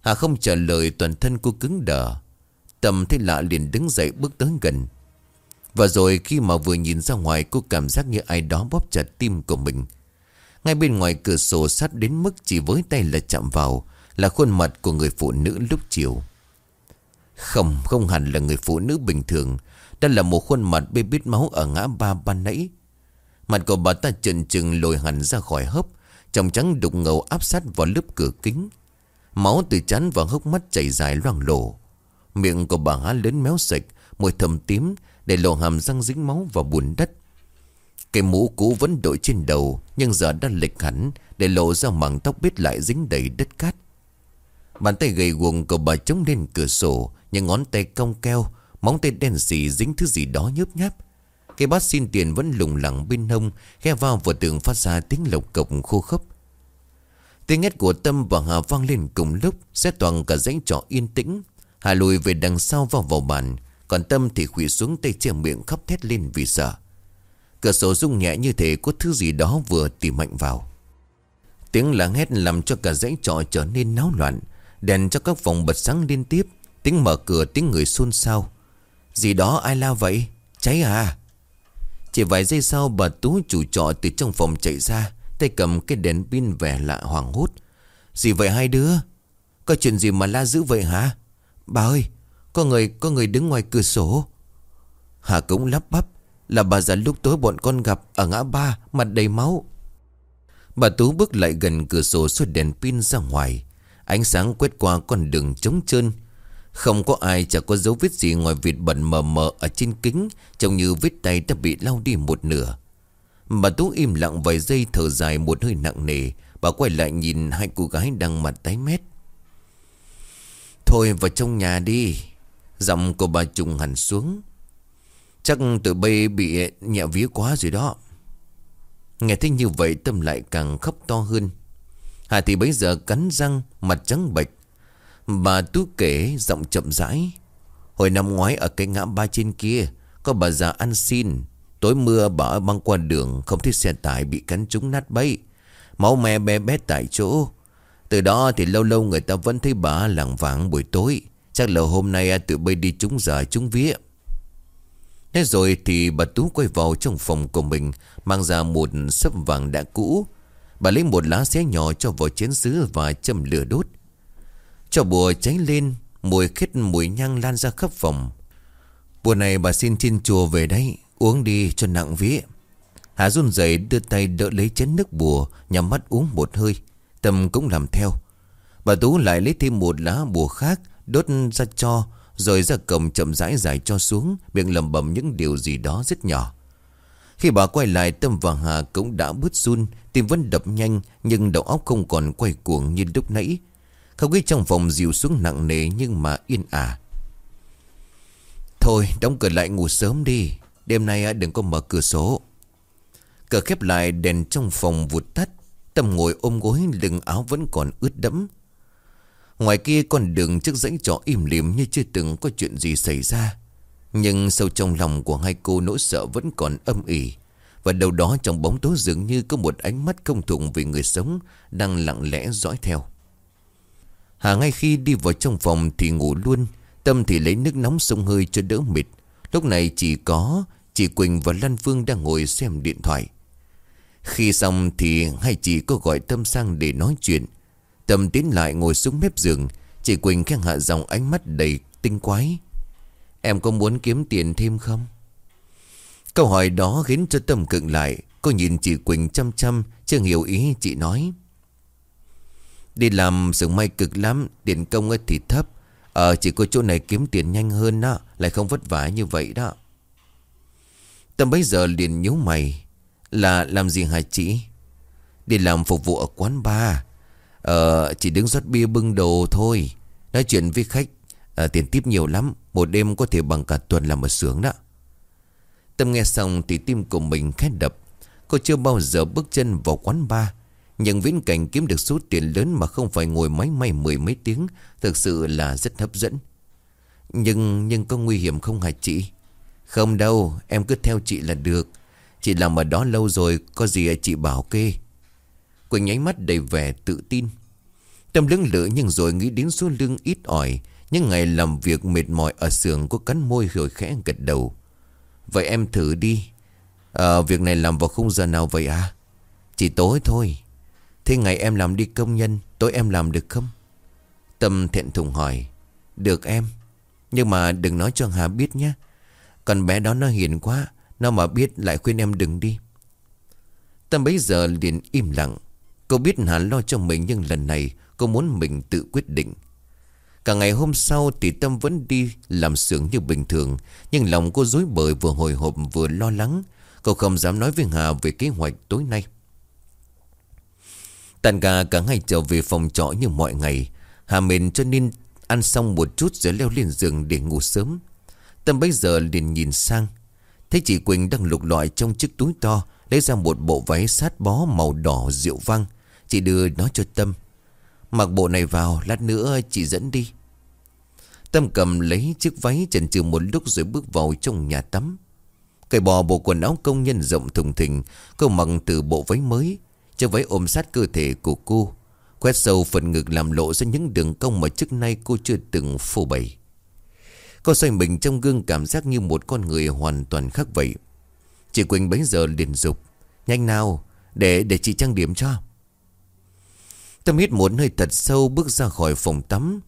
Hà không trả lời, toàn thân cô cứng đờ. Tâm thấy lạ liền đứng dậy bước tới gần. Và rồi khi mà vừa nhìn ra ngoài Cô cảm giác như ai đó bóp chặt tim của mình. Ngay bên ngoài cửa sổ sắt đến mức chỉ với tay là chạm vào Là khuôn mặt của người phụ nữ lúc chiều. Không, không hẳn là người phụ nữ bình thường. Đó là một khuôn mặt bê bít máu ở ngã ba ban nãy. Mặt của bà ta trần trừng lồi hẳn ra khỏi hốc Trong trắng đục ngầu áp sát vào lớp cửa kính. Máu từ chán và hốc mắt chảy dài loang lổ. Miệng của bà Há lớn méo sạch Mùi thầm tím để lộ hàm răng dính máu vào bùn đất. Cái mũ cũ vẫn đội trên đầu, Nhưng giờ đã lệch hẳn Để lộ ra mảng tóc biết lại dính đầy đất cát. Bàn tay gầy guồng của bà chống lên cửa sổ, Những ngón tay cong keo, Móng tay đen xì dính thứ gì đó nhớp nháp. Cái bát xin tiền vẫn lùng lẳng bên hông, Khe vào vào tường phát ra tiếng lộc cộc khô khốc. Tiếng hét của Tâm và Hà vang lên cùng lúc Xét toàn cả dãy trọ yên tĩnh. Hà lùi về đằng sau vào vào bàn còn Tâm thì khủy xuống tay che miệng khóc thét lên vì sợ. Cửa sổ rung nhẹ như thể có thứ gì đó vừa tìm mạnh vào. Tiếng lắng hét làm cho cả dãy trọ trở nên náo loạn. Đèn cho các phòng bật sáng liên tiếp. Tiếng mở cửa, tiếng người xôn xao. Gì đó ai la vậy? Cháy à? Chỉ vài giây sau, bà Tú chủ trọ từ trong phòng chạy ra, Tay cầm cái đèn pin vẻ lạ hoảng hốt. Gì vậy hai đứa? Có chuyện gì mà la dữ vậy hả? Bà ơi! Có người có người đứng ngoài cửa sổ. Hà cũng lắp bắp Là bà già lúc tối bọn con gặp Ở ngã ba, mặt đầy máu. Bà Tú bước lại gần cửa sổ Xuất đèn pin ra ngoài. Ánh sáng quét qua con đường trống trơn. Không có ai, chả có dấu vết gì Ngoài vịt bẩn mờ mờ ở trên kính, Trông như vết tay đã bị lau đi một nửa. Bà Tú im lặng vài giây thở dài một hơi nặng nề. Bà quay lại nhìn hai cô gái đang mặt tái mét. Thôi vào trong nhà đi. Giọng của bà trùng hẳn xuống. Chắc tụi bay bị nhẹ vía quá rồi đó. Nghe thấy như vậy, tâm lại càng khóc to hơn. Hà thì bấy giờ cắn răng, Mặt trắng bệch. Bà Tú kể giọng chậm rãi. Hồi năm ngoái ở cái ngã ba trên kia, Có bà già ăn xin. Tối mưa, bà băng qua đường, Không thấy xe tải bị cắn trúng nát bấy. Máu me bé bé tại chỗ. Từ đó thì lâu lâu người ta vẫn thấy bà làng vàng buổi tối. Chắc là hôm nay tự bay đi trúng giờ trúng vía. Thế rồi thì bà Tú quay vào trong phòng của mình, Mang ra một sấp vàng đã cũ. Bà lấy một lá xé nhỏ cho vào chén sứ và châm lửa đốt. Cho bùa cháy lên, Mùi khét mùi nhang lan ra khắp phòng. Bùa này bà xin trên chùa về đây Uống đi cho nặng vía. Hà run rẩy đưa tay đỡ lấy chén nước bùa Nhằm mắt uống một hơi, Tâm cũng làm theo. Bà Tú lại lấy thêm một lá bùa khác Đốt ra cho, Rồi ra cầm chậm rãi dài cho xuống, Miệng lầm bầm những điều gì đó rất nhỏ. Khi bà quay lại, Tâm và Hà cũng đã bứt run, Tim vẫn đập nhanh, Nhưng đầu óc không còn quay cuồng như lúc nãy. Không khí trong phòng dịu xuống nặng nề Nhưng mà yên ả. Thôi, đóng cửa lại ngủ sớm đi, Đêm nay đừng có mở cửa sổ. Cửa khép lại, đèn trong phòng vụt tắt. Tâm ngồi ôm gối, lưng áo vẫn còn ướt đẫm. Ngoài kia con đường trước dãy trọ im lìm như chưa từng có chuyện gì xảy ra. Nhưng sâu trong lòng của hai cô nỗi sợ vẫn còn âm ỉ. Và đâu đó trong bóng tối dường như có một ánh mắt công thụng về người sống Đang lặng lẽ dõi theo. Hà ngay khi đi vào trong phòng thì ngủ luôn, Tâm thì lấy nước nóng sông hơi cho đỡ mệt. Lúc này chỉ có, Chị Quỳnh và Lan Phương đang ngồi xem điện thoại. Khi xong thì hai chị có gọi Tâm sang để nói chuyện. Tâm tiến lại ngồi xuống mép giường. Chị Quỳnh khen hạ dòng ánh mắt đầy tinh quái. Em có muốn kiếm tiền thêm không? Câu hỏi đó khiến cho Tâm cựng lại. Cô nhìn chị Quỳnh chăm chăm, Chưa hiểu ý chị nói. Đi làm sừng may cực lắm, Tiền công thì thấp. Ờ chỉ có chỗ này kiếm tiền nhanh hơn đó Lại không vất vả như vậy đó. Tâm bấy giờ liền nhíu mày. Là làm gì hả chị? Đi làm phục vụ ở quán bar. Ờ chỉ đứng rót bia bưng đồ thôi. Nói chuyện với khách à, Tiền tiếp nhiều lắm Một đêm có thể bằng cả tuần làm ở sướng đó. Tâm nghe xong thì tim của mình khét đập. Cô chưa bao giờ bước chân vào quán bar Nhưng viễn cảnh kiếm được số tiền lớn Mà không phải ngồi máy may mười mấy tiếng Thực sự là rất hấp dẫn. Nhưng nhưng có nguy hiểm không hả chị? Không đâu Em cứ theo chị là được. Chị làm ở đó lâu rồi Có gì chị bảo kê. Quỳnh nháy mắt đầy vẻ tự tin. Tâm lưỡng lự nhưng rồi nghĩ đến số lương ít ỏi Những ngày làm việc mệt mỏi ở xưởng Cô cắn môi rồi khẽ gật đầu. Vậy em thử đi. À, Việc này làm vào khung giờ nào vậy à Chỉ tối thôi. Thế ngày em làm đi công nhân Tối em làm được không? Tâm thẹn thùng hỏi. Được em. Nhưng mà đừng nói cho Hà biết nhé. Còn bé đó nó hiền quá Nó mà biết lại khuyên em đừng đi. Tâm bấy giờ liền im lặng. Cô biết Hà lo cho mình Nhưng lần này Cô muốn mình tự quyết định. Cả ngày hôm sau thì Tâm vẫn đi làm xưởng như bình thường, Nhưng lòng cô dối bời vừa hồi hộp vừa lo lắng. Cô không dám nói với Hà về kế hoạch tối nay. Tàn gà cả ngày trở về phòng trọ như mọi ngày. Hà mền cho nên ăn xong một chút rồi leo lên giường để ngủ sớm. Tâm bây giờ liền nhìn sang. Thấy chị Quỳnh đang lục lọi trong chiếc túi to, Lấy ra một bộ váy sát bó màu đỏ rượu vang. Chị đưa nó cho Tâm. Mặc bộ này vào, Lát nữa chị dẫn đi. Tâm cầm lấy chiếc váy chần chừ một lúc rồi bước vào trong nhà tắm. Cởi bỏ bộ quần áo công nhân rộng thùng thình, Cô mặc từ bộ váy mới, Chiếc váy ôm sát cơ thể của cô, Quét sâu phần ngực làm lộ ra những đường cong mà trước nay cô chưa từng phô bày. Cô xoay mình trong gương cảm giác như một con người hoàn toàn khác vậy. Chị Quỳnh bấy giờ liền dục, Nhanh nào, Để để chị trang điểm cho. Tâm hít một hơi thật sâu, bước ra khỏi phòng tắm.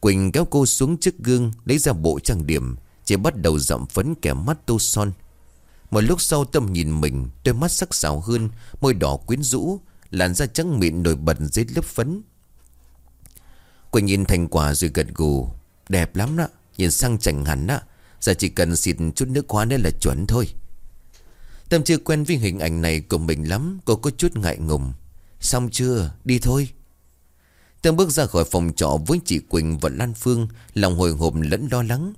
Quỳnh kéo cô xuống trước gương, Lấy ra bộ trang điểm, chỉ bắt đầu dặm phấn kẻ mắt tô son. Một lúc sau, Tâm nhìn mình, Đôi mắt sắc sảo hơn, Môi đỏ quyến rũ, Làn da trắng mịn nổi bật dưới lớp phấn. Quỳnh nhìn thành quả rồi gật gù. Đẹp lắm đó, Nhìn sang chảnh hẳn đó. Giờ chỉ cần xịt chút nước hoa nên là chuẩn thôi. Tâm chưa quen với hình ảnh này của mình lắm, Cô có chút ngại ngùng. Xong chưa? Đi thôi. Tâm bước ra khỏi phòng trọ với chị Quỳnh và Lan Phương, Lòng hồi hộp lẫn lo lắng.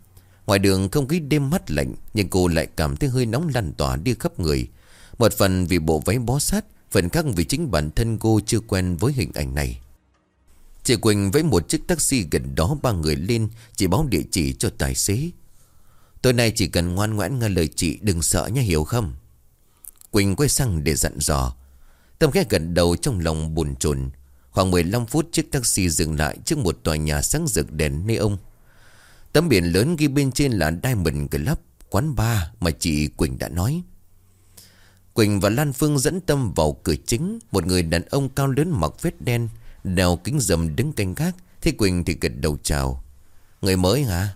Ngoài đường không khí đêm mắt lạnh, Nhưng cô lại cảm thấy hơi nóng lan tỏa đi khắp người. Một phần vì bộ váy bó sát, Phần khác vì chính bản thân cô chưa quen với hình ảnh này. Chị Quỳnh với một chiếc taxi gần đó ba người lên Chỉ báo địa chỉ cho tài xế. Tối nay chỉ cần ngoan ngoãn nghe lời chị, Đừng sợ nha, hiểu không? Quỳnh quay sang để dặn dò. Tâm khẽ gần đầu trong lòng buồn chồn. Khoảng 15 phút chiếc taxi dừng lại Trước một tòa nhà sáng rực đèn neon. Tấm biển lớn ghi bên trên là Diamond Club, Quán bar mà chị Quỳnh đã nói. Quỳnh và Lan Phương dẫn Tâm vào cửa chính. Một người đàn ông cao lớn mặc vest đen, Đeo kính dầm đứng canh gác. Thế Quỳnh thì gật đầu chào. Người mới hả?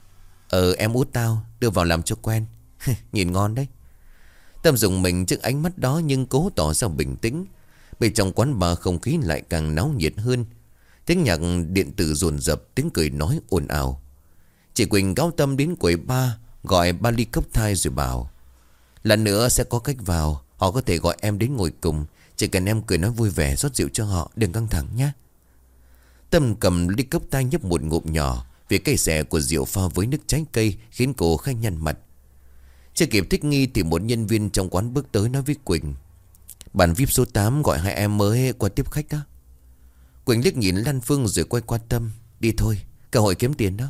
Ờ em út tao, đưa vào làm cho quen. Nhìn ngon đấy. Tâm dùng mình trước ánh mắt đó Nhưng cố tỏ ra bình tĩnh. Bên trong quán bar không khí lại càng náo nhiệt hơn. Tiếng nhạc điện tử dồn dập, Tiếng cười nói ồn ào. Chị Quỳnh cao tâm đến quầy ba Gọi ba ly cốc thai rồi bảo, Lần nữa sẽ có cách vào, Họ có thể gọi em đến ngồi cùng. Chỉ cần em cười nói vui vẻ, rót rượu cho họ, Đừng căng thẳng nhé. Tâm cầm ly cốc tay nhấp một ngụm nhỏ, Vì cây xẻ của rượu pha với nước trái cây Khiến cô khai nhăn mặt. Chưa kịp thích nghi thì một nhân viên trong quán bước tới nói với Quỳnh Bàn VIP số 8 gọi hai em mới qua tiếp khách đó. Quỳnh liếc nhìn Lan Phương rồi quay qua Tâm. Đi thôi, cơ hội kiếm tiền đó.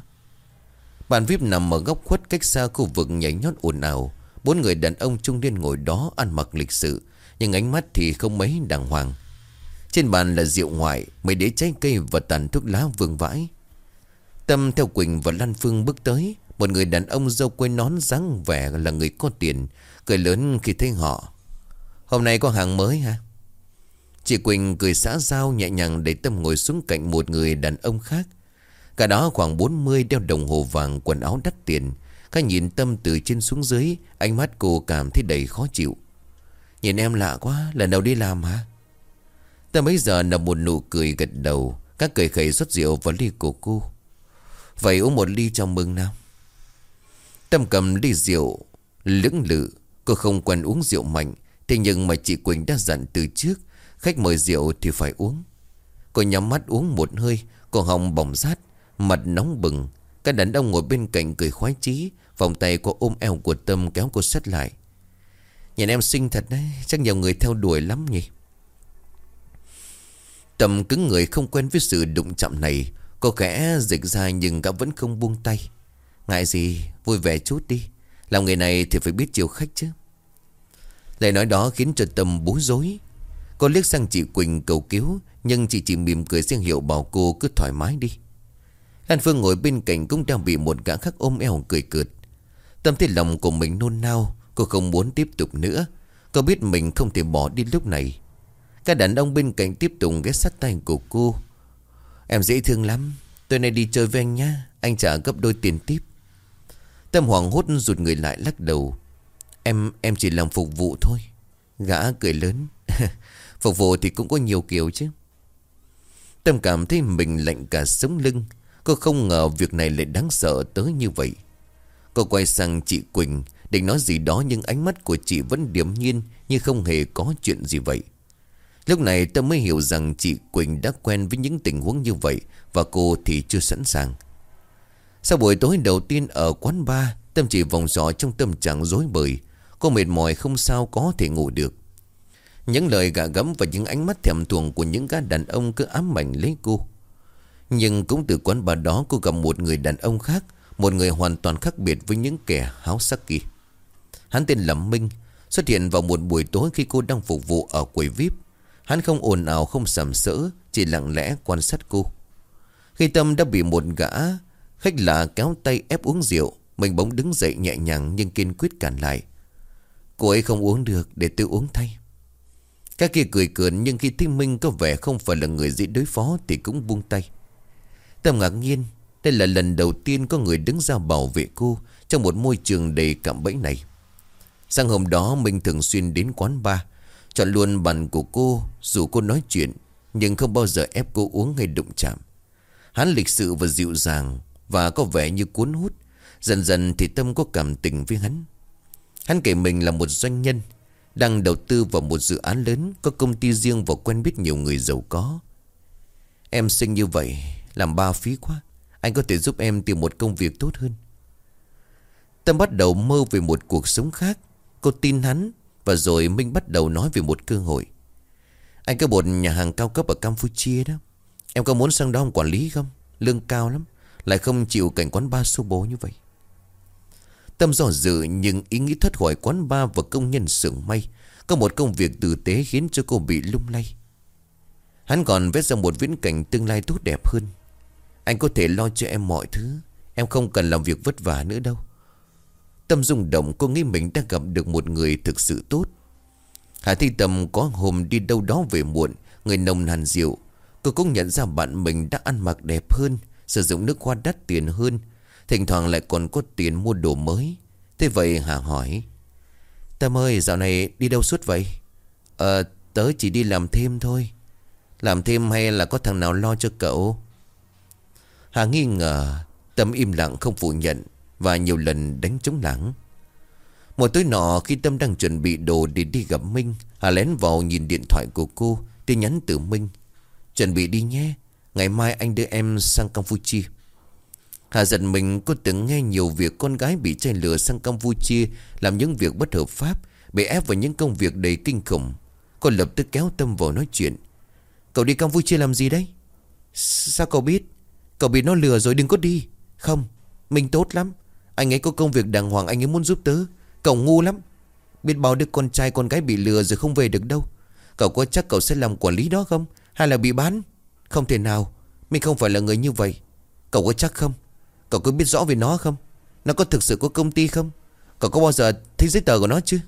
Bàn VIP nằm ở góc khuất cách xa khu vực nhảy nhót ồn ào. Bốn người đàn ông trung niên ngồi đó ăn mặc lịch sự Nhưng ánh mắt thì không mấy đàng hoàng. Trên bàn là rượu ngoại Mấy đĩa trái cây và tàn thuốc lá vương vãi. Tâm theo Quỳnh và Lan Phương bước tới. Một người đàn ông dâu quê nón dáng vẻ là người có tiền Cười lớn khi thấy họ. Hôm nay có hàng mới hả? Chị Quỳnh cười xã giao nhẹ nhàng để Tâm ngồi xuống cạnh một người đàn ông khác. Cả đó khoảng 40 đeo đồng hồ vàng, quần áo đắt tiền. Các nhìn Tâm từ trên xuống dưới, Ánh mắt cô cảm thấy đầy khó chịu. Nhìn em lạ quá, Lần đầu đi làm hả? Tâm bây giờ nằm một nụ cười gật đầu, Các cười khẩy rót rượu vào ly của cô. Vậy uống một ly cho mừng nào. Tâm cầm ly rượu, Lưỡng lự, Cô không quen uống rượu mạnh Thế nhưng mà chị Quỳnh đã dặn từ trước, Khách mời rượu thì phải uống. Cô nhắm mắt uống một hơi, Cô hồng bỏng rát, Mặt nóng bừng. Các đàn ông ngồi bên cạnh cười khoái chí, Vòng tay cô ôm eo của Tâm kéo cô sát lại. Nhìn em xinh thật đấy, Chắc nhiều người theo đuổi lắm nhỉ? Tâm cứng người không quen với sự đụng chạm này. Cô khẽ dịch ra nhưng gã vẫn không buông tay. Ngại gì, vui vẻ chút đi. Làm người này thì phải biết chiều khách chứ. Lời nói đó khiến cho Tâm bối rối. Cô liếc sang chị Quỳnh cầu cứu, Nhưng chị chỉ mỉm cười riêng hiệu bảo cô cứ thoải mái đi. Lan Phương ngồi bên cạnh cũng đang bị một gã khác ôm eo cười cợt. Tâm thấy lòng của mình nôn nao, Cô không muốn tiếp tục nữa. Cô biết mình không thể bỏ đi lúc này. Các đàn ông bên cạnh tiếp tục ghé sát tay của cô. Em dễ thương lắm, Tôi nay đi chơi với anh nhá, Anh trả gấp đôi tiền tiếp. Tâm hoàng hốt rụt người lại lắc đầu. Em em chỉ làm phục vụ thôi. Gã cười lớn. Phục vụ thì cũng có nhiều kiểu chứ. Tâm cảm thấy mình lạnh cả sống lưng. Cô không ngờ việc này lại đáng sợ tới như vậy. Cô quay sang chị Quỳnh, Định nói gì đó nhưng ánh mắt của chị vẫn điềm nhiên Như không hề có chuyện gì vậy. Lúc này Tâm mới hiểu rằng chị Quỳnh đã quen với những tình huống như vậy Và cô thì chưa sẵn sàng. Sau buổi tối đầu tiên ở quán bar, Tâm chỉ vòng dò trong tâm trạng rối bời. Cô mệt mỏi không sao có thể ngủ được. Những lời gạ gẫm và những ánh mắt thèm thuồng Của những gã đàn ông cứ ám ảnh lấy cô. Nhưng cũng từ quán bar đó, Cô gặp một người đàn ông khác, Một người hoàn toàn khác biệt với những kẻ háo sắc kia. Hắn tên là Minh, Xuất hiện vào một buổi tối khi cô đang phục vụ ở quầy VIP Hắn không ồn ào, không sầm sỡ, Chỉ lặng lẽ quan sát cô. Khi Tâm đã bị một gã Khách lạ kéo tay ép uống rượu, Mình bỗng đứng dậy nhẹ nhàng nhưng kiên quyết cản lại. Cô ấy không uống được để tôi uống thay. Các kia cười cười, nhưng khi Thích Minh có vẻ không phải là người dễ đối phó Thì cũng buông tay. Tâm ngạc nhiên, Đây là lần đầu tiên có người đứng ra bảo vệ cô Trong một môi trường đầy cạm bẫy này. Sang hôm đó, Minh thường xuyên đến quán bar, Chọn luôn bàn của cô, Dù cô nói chuyện, Nhưng không bao giờ ép cô uống hay đụng chạm. Hắn lịch sự và dịu dàng Và có vẻ như cuốn hút. Dần dần thì Tâm có cảm tình với hắn. Hắn kể mình là một doanh nhân, Đang đầu tư vào một dự án lớn Có công ty riêng và quen biết nhiều người giàu có. Em sinh như vậy, Làm ba phí quá, Anh có thể giúp em tìm một công việc tốt hơn. Tâm bắt đầu mơ về một cuộc sống khác, Cô tin hắn Và rồi Minh bắt đầu nói về một cơ hội. Anh có một nhà hàng cao cấp ở Campuchia đó. Em có muốn sang đó quản lý không? Lương cao lắm, Lại không chịu cảnh quán bar xô bố như vậy. Tâm do dự nhưng ý nghĩ thoát khỏi quán bar và công nhân xưởng may. Có một công việc tử tế khiến cho cô bị lung lay. Hắn còn vết ra một viễn cảnh tương lai tốt đẹp hơn. Anh có thể lo cho em mọi thứ. Em không cần làm việc vất vả nữa đâu. Tâm rung động, cô nghĩ mình đã gặp được một người thực sự tốt. Hà Thi Tâm có hôm đi đâu đó về muộn, Người nồng nàn rượu. Cô cũng nhận ra bạn mình đã ăn mặc đẹp hơn, Sử dụng nước hoa đắt tiền hơn Thỉnh thoảng lại còn có tiền mua đồ mới. Thế vậy Hà hỏi, Tâm ơi, dạo này đi đâu suốt vậy? Ờ tớ chỉ đi làm thêm thôi. Làm thêm hay là có thằng nào lo cho cậu? Hà nghi ngờ, Tâm im lặng không phủ nhận Và nhiều lần đánh chống lảng. Một tối nọ, khi Tâm đang chuẩn bị đồ để đi gặp Minh, Hà lén vào nhìn điện thoại của cô, Tin nhắn từ Minh. Chuẩn bị đi nhé, Ngày mai anh đưa em sang Campuchia. Hà giật mình có từng nghe nhiều việc con gái bị trai lừa sang Campuchia Làm những việc bất hợp pháp, Bị ép vào những công việc đầy kinh khủng. Cô lập tức kéo Tâm vào nói chuyện. Cậu đi Campuchia làm gì đấy? Sao cậu biết? Cậu bị nó lừa rồi, đừng có đi. Không, Mình tốt lắm. Anh ấy có công việc đàng hoàng, anh ấy muốn giúp tớ. Cậu ngu lắm. Biết bao đứa con trai, con gái bị lừa rồi không về được đâu. Cậu có chắc cậu sẽ làm quản lý đó không? Hay là bị bán? Không thể nào. Mình không phải là người như vậy. Cậu có chắc không? Cậu có biết rõ về nó không? Nó có thực sự có công ty không? Cậu có bao giờ thấy giấy tờ của nó chứ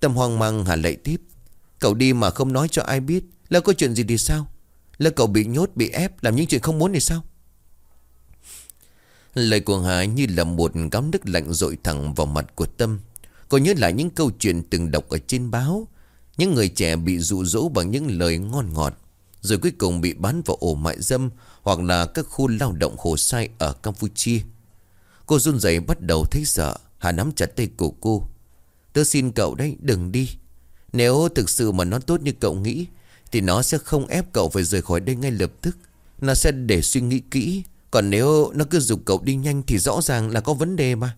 Tâm hoang mang Hà lệ tiếp. Cậu đi mà không nói cho ai biết. Là có chuyện gì thì sao? Là cậu bị nhốt, bị ép, Làm những chuyện không muốn thì sao? Lời của Hà như là một gáo nước lạnh rội thẳng vào mặt của Tâm. Cô nhớ lại những câu chuyện từng đọc ở trên báo. Những người trẻ bị dụ dỗ bằng những lời ngon ngọt, Rồi cuối cùng bị bán vào ổ mại dâm hoặc là các khu lao động khổ sai ở Campuchia. Cô run rẩy bắt đầu thấy sợ, Hà nắm chặt tay của cô. Tớ xin cậu đấy, đừng đi. Nếu thực sự mà nó tốt như cậu nghĩ, Thì nó sẽ không ép cậu phải rời khỏi đây ngay lập tức. Nó sẽ để suy nghĩ kỹ, Còn nếu nó cứ dục cậu đi nhanh Thì rõ ràng là có vấn đề mà.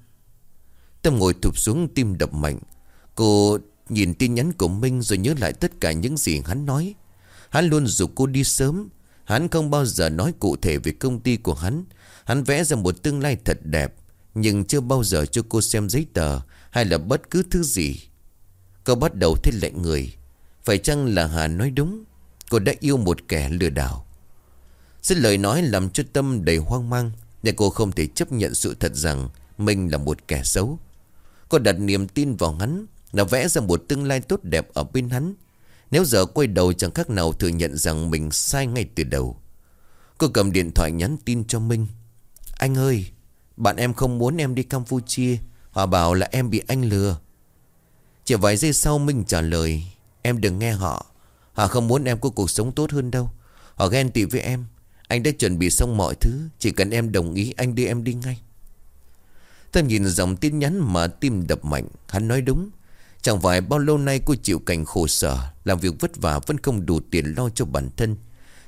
Tâm ngồi thụp xuống, tim đập mạnh. Cô nhìn tin nhắn của Minh Rồi nhớ lại tất cả những gì hắn nói. Hắn luôn dục cô đi sớm Hắn không bao giờ nói cụ thể về công ty của hắn. Hắn vẽ ra một tương lai thật đẹp, Nhưng chưa bao giờ cho cô xem giấy tờ Hay là bất cứ thứ gì. Cô bắt đầu thấy lạnh người. Phải chăng là Hà nói đúng? Cô đã yêu một kẻ lừa đảo. Xin lời nói làm cho Tâm đầy hoang mang Để cô không thể chấp nhận sự thật rằng Mình là một kẻ xấu. Cô đặt niềm tin vào hắn, Là vẽ ra một tương lai tốt đẹp ở bên hắn. Nếu giờ quay đầu chẳng khác nào thừa nhận rằng mình sai ngay từ đầu. Cô cầm điện thoại nhắn tin cho Minh. Anh ơi, Bạn em không muốn em đi Campuchia. Họ bảo là em bị anh lừa. Chỉ vài giây sau Minh trả lời, Em đừng nghe họ. Họ không muốn em có cuộc sống tốt hơn đâu. Họ ghen tị với em. Anh đã chuẩn bị xong mọi thứ. Chỉ cần em đồng ý, anh đưa em đi ngay. Tâm nhìn dòng tin nhắn mà tim đập mạnh. Hắn nói đúng. Chẳng phải bao lâu nay cô chịu cảnh khổ sở, Làm việc vất vả vẫn không đủ tiền lo cho bản thân.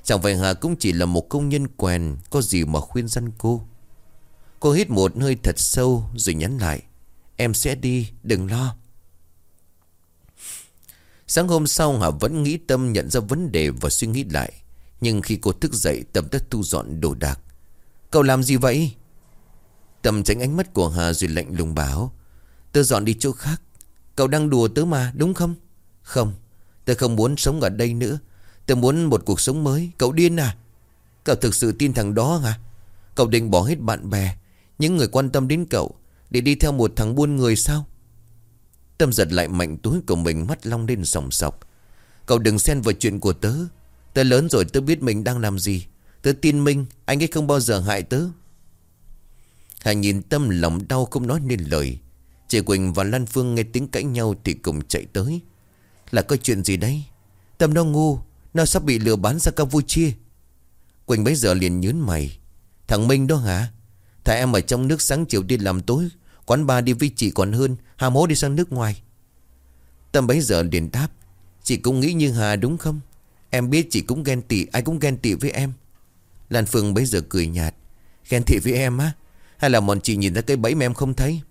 Chẳng phải Hà cũng chỉ là một công nhân quèn, Có gì mà khuyên dân cô. Cô hít một hơi thật sâu Rồi nhắn lại, Em sẽ đi, đừng lo. Sáng hôm sau Hà vẫn nghĩ Tâm nhận ra vấn đề và suy nghĩ lại, Nhưng khi cô thức dậy Tâm đã thu dọn đồ đạc. Cậu làm gì vậy? Tâm tránh ánh mắt của Hà rồi lạnh lùng bảo, Tớ dọn đi chỗ khác. Cậu đang đùa tớ mà, đúng không? Không, Tớ không muốn sống ở đây nữa. Tớ muốn một cuộc sống mới. Cậu điên à? Cậu thực sự tin thằng đó hả? Cậu định bỏ hết bạn bè, Những người quan tâm đến cậu Để đi theo một thằng buôn người sao? Tâm giật lại mạnh túi của mình mắt long lên sòng sọc. Cậu đừng xen vào chuyện của tớ. Tớ lớn rồi tớ biết mình đang làm gì. Tớ tin Minh, Anh ấy không bao giờ hại tớ. Hà nhìn Tâm lòng đau không nói nên lời. Chị Quỳnh và Lan Phương nghe tiếng cãi nhau Thì cùng chạy tới. Là có chuyện gì đấy Tâm nó ngu, Nó sắp bị lừa bán ra Campuchia. Quỳnh bấy giờ liền nhớn mày. Thằng Minh đó hả? Thà em ở trong nước sáng chiều đi làm tối, Quán bar đi với chị còn hơn, Hà mố đi sang nước ngoài. Tâm bấy giờ liền đáp. Chị cũng nghĩ như Hà đúng không? Em biết chị cũng ghen tị, Ai cũng ghen tị với em. Lan Phương bấy giờ cười nhạt. Ghen tị với em á? Hay là bọn chị nhìn ra cái bẫy mà em không thấy?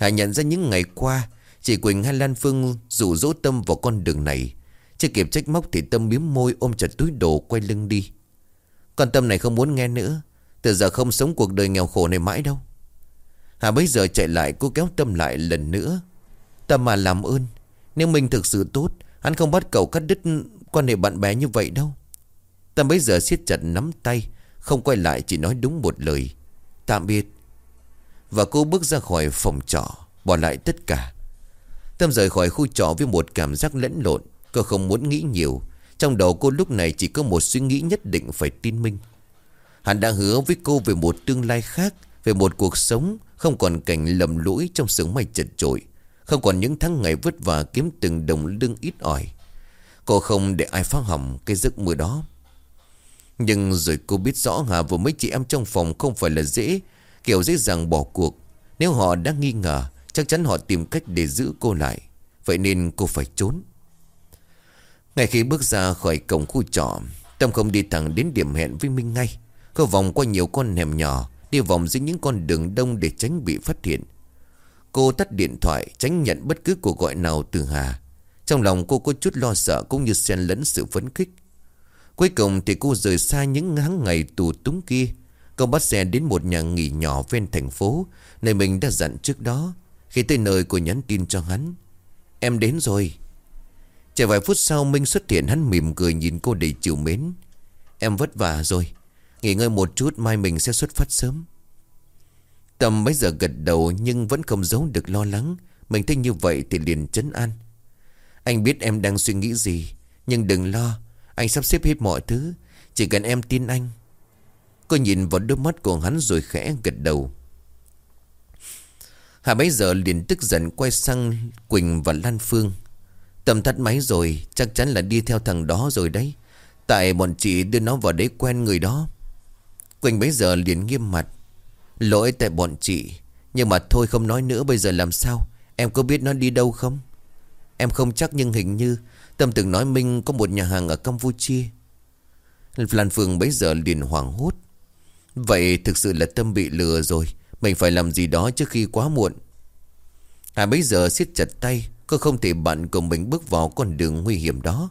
Hà nhận ra những ngày qua, Chị Quỳnh hay Lan Phương rủ dỗ Tâm vào con đường này. Chưa kịp trách móc thì Tâm miếm môi ôm chặt túi đồ quay lưng đi. Con Tâm này không muốn nghe nữa. Từ giờ không sống cuộc đời nghèo khổ này mãi đâu. Hà bây giờ chạy lại, cô kéo Tâm lại lần nữa. Tâm mà làm ơn, Nếu mình thực sự tốt, Hắn không bắt cậu cắt đứt quan hệ bạn bè như vậy đâu. Tâm bây giờ siết chặt nắm tay, Không quay lại chỉ nói đúng một lời. Tạm biệt. Và cô bước ra khỏi phòng trọ, Bỏ lại tất cả. Tâm rời khỏi khu trọ với một cảm giác lẫn lộn, Cô không muốn nghĩ nhiều. Trong đầu cô lúc này chỉ có một suy nghĩ nhất định phải tin Minh Hắn đã hứa với cô về một tương lai khác, Về một cuộc sống Không còn cảnh lầm lũi trong sướng may chật trội Không còn những tháng ngày vất vả kiếm từng đồng lương ít ỏi. Cô không để ai phá hỏng cái giấc mơ đó. Nhưng rồi cô biết rõ Hà và mấy chị em trong phòng không phải là dễ Kiểu dễ dàng bỏ cuộc. Nếu họ đã nghi ngờ, Chắc chắn họ tìm cách để giữ cô lại. Vậy nên cô phải trốn. Ngay khi bước ra khỏi cổng khu trọ, Tâm không đi thẳng đến điểm hẹn với Minh ngay. Cô vòng qua nhiều con hẻm nhỏ, Đi vòng dưới những con đường đông để tránh bị phát hiện. Cô tắt điện thoại, Tránh nhận bất cứ cuộc gọi nào từ Hà. Trong lòng cô có chút lo sợ Cũng như xen lẫn sự phấn khích. Cuối cùng thì cô rời xa những ngáng ngày tù túng kia. Cô bắt xe đến một nhà nghỉ nhỏ ven thành phố, Nơi mình đã dặn trước đó, Khi tới nơi cô nhắn tin cho hắn. Em đến rồi. Chỉ vài phút sau, Minh xuất hiện, hắn mỉm cười nhìn cô đầy chiều mến. Em vất vả rồi. Nghỉ ngơi một chút, mai mình sẽ xuất phát sớm. Tâm mấy giờ gật đầu, nhưng vẫn không giấu được lo lắng. Mình thấy như vậy thì liền chấn an. Anh biết em đang suy nghĩ gì, Nhưng đừng lo. Anh sắp xếp hết mọi thứ. Chỉ cần em tin anh Cô nhìn vào đôi mắt của hắn rồi khẽ gật đầu. Hà bấy giờ liền tức giận quay sang Quỳnh và Lan Phương. Tâm thắt máy rồi, Chắc chắn là đi theo thằng đó rồi đấy. Tại bọn chị đưa nó vào đấy quen người đó. Quỳnh bấy giờ liền nghiêm mặt. Lỗi tại bọn chị, Nhưng mà thôi không nói nữa, bây giờ làm sao? Em có biết nó đi đâu không? Em không chắc, nhưng hình như Tâm từng nói Minh có một nhà hàng ở Campuchia. Lan Phương bấy giờ liền hoảng hốt. Vậy thực sự là Tâm bị lừa rồi. Mình phải làm gì đó trước khi quá muộn. Hà bấy giờ siết chặt tay Cô không thể bạn cùng mình bước vào con đường nguy hiểm đó.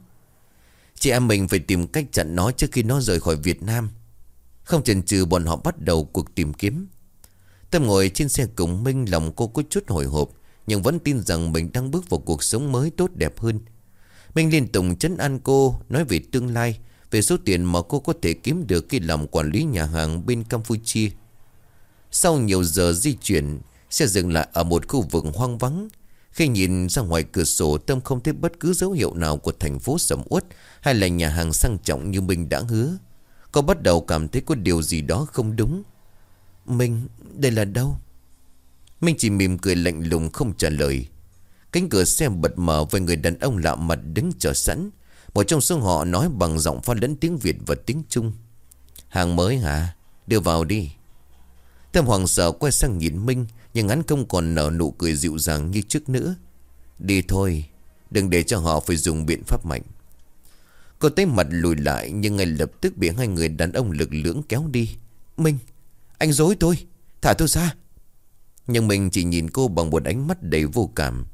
Chị em mình phải tìm cách chặn nó trước khi nó rời khỏi Việt Nam. Không chần chừ bọn họ bắt đầu cuộc tìm kiếm. Tâm ngồi trên xe cùng Minh, Lòng cô có chút hồi hộp, Nhưng vẫn tin rằng mình đang bước vào cuộc sống mới tốt đẹp hơn. Minh liên tục chấn an cô, Nói về tương lai về số tiền mà cô có thể kiếm được Khi làm quản lý nhà hàng bên Campuchia. Sau nhiều giờ di chuyển Xe dừng lại ở một khu vực hoang vắng. Khi nhìn ra ngoài cửa sổ Tâm không thấy bất cứ dấu hiệu nào Của thành phố sầm uất Hay là nhà hàng sang trọng như mình đã hứa. Cô bắt đầu cảm thấy có điều gì đó không đúng. Minh, đây là đâu? Minh chỉ mỉm cười lạnh lùng không trả lời. Cánh cửa xe bật mở với người đàn ông lạ mặt đứng chờ sẵn. Một trong số họ nói bằng giọng pha lẫn tiếng Việt và tiếng Trung. Hàng mới hả? Đưa vào đi. Tâm hoàng sợ quay sang nhìn Minh, Nhưng hắn không còn nở nụ cười dịu dàng như trước nữa. Đi thôi, Đừng để cho họ phải dùng biện pháp mạnh. Cô tay mặt lùi lại, Nhưng ngay lập tức bị hai người đàn ông lực lưỡng kéo đi. Minh, Anh dối tôi. Thả tôi ra. Nhưng mình chỉ nhìn cô bằng một ánh mắt đầy vô cảm.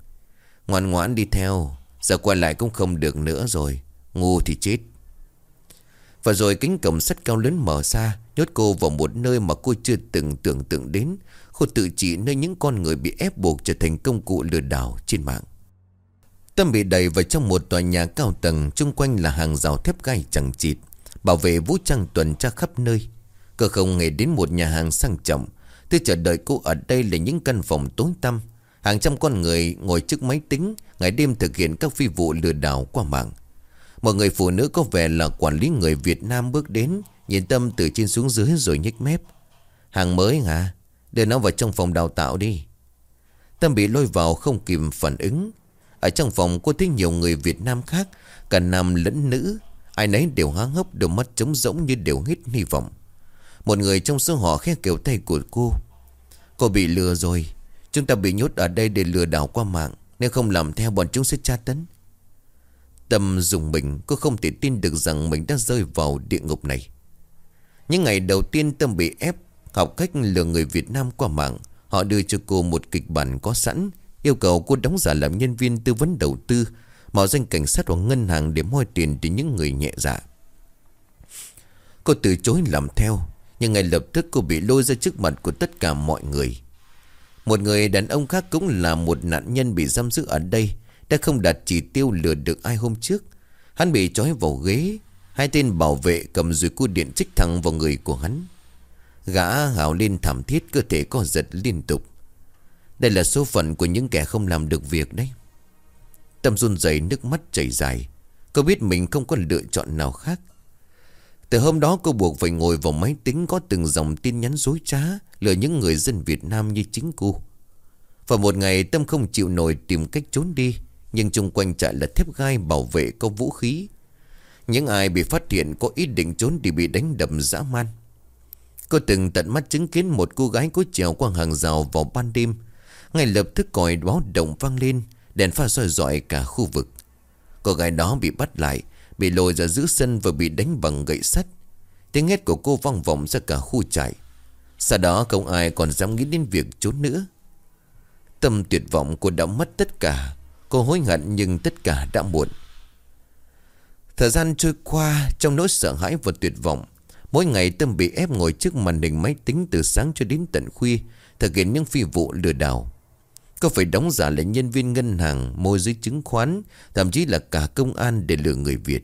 Ngoan ngoãn đi theo, Giờ quay lại cũng không được nữa rồi. Ngu thì chết. Và rồi cánh cổng sắt cao lớn mở ra, Nhốt cô vào một nơi mà cô chưa từng tưởng tượng đến. Khu tự trị nơi những con người bị ép buộc trở thành công cụ lừa đảo trên mạng. Tâm bị đẩy vào trong một tòa nhà cao tầng Trung quanh là hàng rào thép gai chẳng chịt, Bảo vệ vũ trang tuần tra khắp nơi. Cơ không nghe đến một nhà hàng sang trọng. Tôi chờ đợi cô ở đây là những căn phòng tối tăm. Hàng trăm con người ngồi trước máy tính, Ngày đêm thực hiện các phi vụ lừa đảo qua mạng. Một người phụ nữ có vẻ là quản lý người Việt Nam bước đến, Nhìn Tâm từ trên xuống dưới rồi nhếch mép. Hàng mới hả? Đưa nó vào trong phòng đào tạo đi. Tâm bị lôi vào không kịp phản ứng. Ở trong phòng có thấy nhiều người Việt Nam khác, Cả nam lẫn nữ. Ai nấy đều há hốc, đôi mắt trống rỗng như đều hít hy vọng. Một người trong số họ khẽ kiểu tay của cô. Cô bị lừa rồi. Chúng ta bị nhốt ở đây để lừa đảo qua mạng, Nếu không làm theo bọn chúng sẽ tra tấn. Tâm dùng mình, Cô không thể tin được rằng mình đã rơi vào địa ngục này. Những ngày đầu tiên Tâm bị ép, Học cách lừa người Việt Nam qua mạng, Họ đưa cho cô một kịch bản có sẵn, Yêu cầu cô đóng giả làm nhân viên tư vấn đầu tư, Mạo danh cảnh sát hoặc ngân hàng để moi tiền từ những người nhẹ dạ. Cô từ chối làm theo, Nhưng ngay lập tức cô bị lôi ra trước mặt của tất cả mọi người. Một người đàn ông khác cũng là một nạn nhân bị giam giữ ở đây đã không đạt chỉ tiêu lừa được ai hôm trước. Hắn bị trói vào ghế. Hai tên bảo vệ cầm dùi cua điện trích thẳng vào người của hắn. Gã hào lên thảm thiết, cơ thể co giật liên tục. Đây là số phận của những kẻ không làm được việc đấy. Tâm run rẩy, nước mắt chảy dài. Cô biết mình không có lựa chọn nào khác. Từ hôm đó, cô buộc phải ngồi vào máy tính Có từng dòng tin nhắn dối trá Lừa những người dân Việt Nam như chính cô. Và một ngày, Tâm không chịu nổi tìm cách trốn đi. Nhưng chung quanh trại là thép gai bảo vệ có vũ khí. Những ai bị phát hiện có ý định trốn thì bị đánh đập dã man. Cô từng tận mắt chứng kiến một cô gái cố trèo qua hàng rào vào ban đêm. Ngay lập tức còi báo động vang lên, Đèn pha soi dọi cả khu vực. Cô gái đó bị bắt lại, Bị lôi ra giữa sân và bị đánh bằng gậy sắt. Tiếng hét của cô vang vọng ra cả khu trại. Sau đó không ai còn dám nghĩ đến việc trốn nữa. Tâm tuyệt vọng cô đã mất tất cả. Cô hối hận nhưng tất cả đã muộn. Thời gian trôi qua trong nỗi sợ hãi và tuyệt vọng Mỗi ngày Tâm bị ép ngồi trước màn hình máy tính từ sáng cho đến tận khuya Thực hiện những phi vụ lừa đảo. Cô phải đóng giả là nhân viên ngân hàng, môi giới chứng khoán Thậm chí là cả công an để lừa người Việt.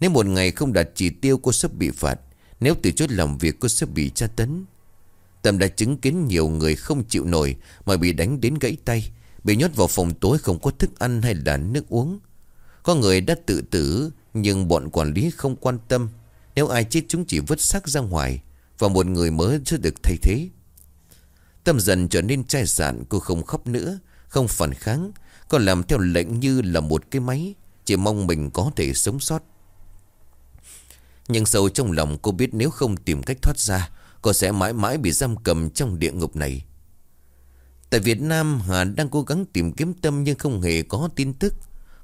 Nếu một ngày không đạt chỉ tiêu cô sắp bị phạt. Nếu từ chối làm việc cô sẽ bị tra tấn. Tâm đã chứng kiến nhiều người không chịu nổi Mà bị đánh đến gãy tay. Bị nhốt vào phòng tối không có thức ăn hay là nước uống. Có người đã tự tử, Nhưng bọn quản lý không quan tâm. Nếu ai chết chúng chỉ vứt xác ra ngoài, Và một người mới sẽ được thay thế. Tâm dần trở nên chai sạn, Cô không khóc nữa, Không phản kháng còn làm theo lệnh như là một cái máy, Chỉ mong mình có thể sống sót. Nhưng sâu trong lòng cô biết nếu không tìm cách thoát ra, Cô sẽ mãi mãi bị giam cầm trong địa ngục này. Tại Việt Nam Hà đang cố gắng tìm kiếm Tâm nhưng không hề có tin tức.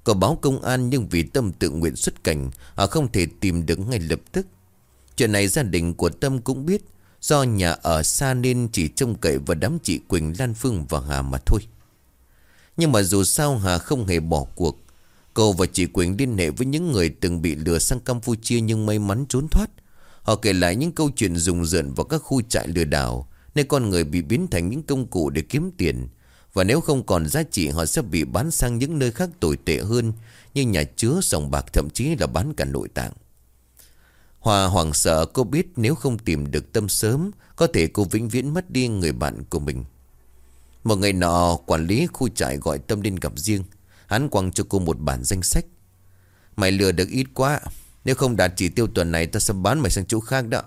Có báo công an nhưng vì Tâm tự nguyện xuất cảnh Họ không thể tìm được ngay lập tức. Chuyện này gia đình của Tâm cũng biết Do nhà ở xa nên chỉ trông cậy vào đám chị Quỳnh, Lan Phương và Hà mà thôi. Nhưng mà dù sao Hà không hề bỏ cuộc. Cô và chị Quỳnh liên hệ với những người từng bị lừa sang Campuchia nhưng may mắn trốn thoát. Họ kể lại những câu chuyện rùng rợn vào các khu trại lừa đảo. Nơi con người bị biến thành những công cụ để kiếm tiền. Và nếu không còn giá trị họ sẽ bị bán sang những nơi khác tồi tệ hơn Như nhà chứa, sòng bạc thậm chí là bán cả nội tạng. Hòa hoảng sợ cô biết nếu không tìm được tâm sớm Có thể cô vĩnh viễn mất đi người bạn của mình. Một ngày nọ quản lý khu trại gọi Tâm lên gặp riêng. Hắn quăng cho cô một bản danh sách. Mày lừa được ít quá Nếu không đạt chỉ tiêu tuần này ta sẽ bán mày sang chỗ khác đó.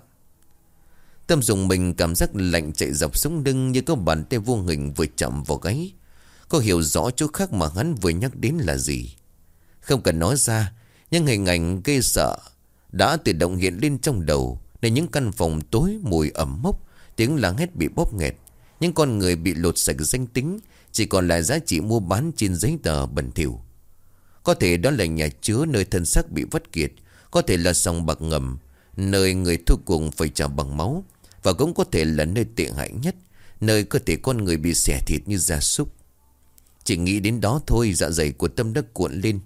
Tâm dùng mình cảm giác lạnh chạy dọc sống lưng như có bàn tay vô hình vừa chậm vào gáy. Có hiểu rõ chỗ khác mà hắn vừa nhắc đến là gì. Không cần nói ra, Nhưng hình ảnh gây sợ Đã tự động hiện lên trong đầu Nên những căn phòng tối mùi ẩm mốc Tiếng lắng hết bị bóp nghẹt Những con người bị lột sạch danh tính Chỉ còn lại giá trị mua bán trên giấy tờ bẩn thỉu Có thể đó là nhà chứa nơi thân xác bị vất kiệt Có thể là sòng bạc ngầm Nơi người thua cùng phải trả bằng máu và cũng có thể là nơi tệ hại nhất, Nơi cơ thể con người bị xẻ thịt như gia súc. Chỉ nghĩ đến đó thôi dạ dày của tâm đất cuộn lên.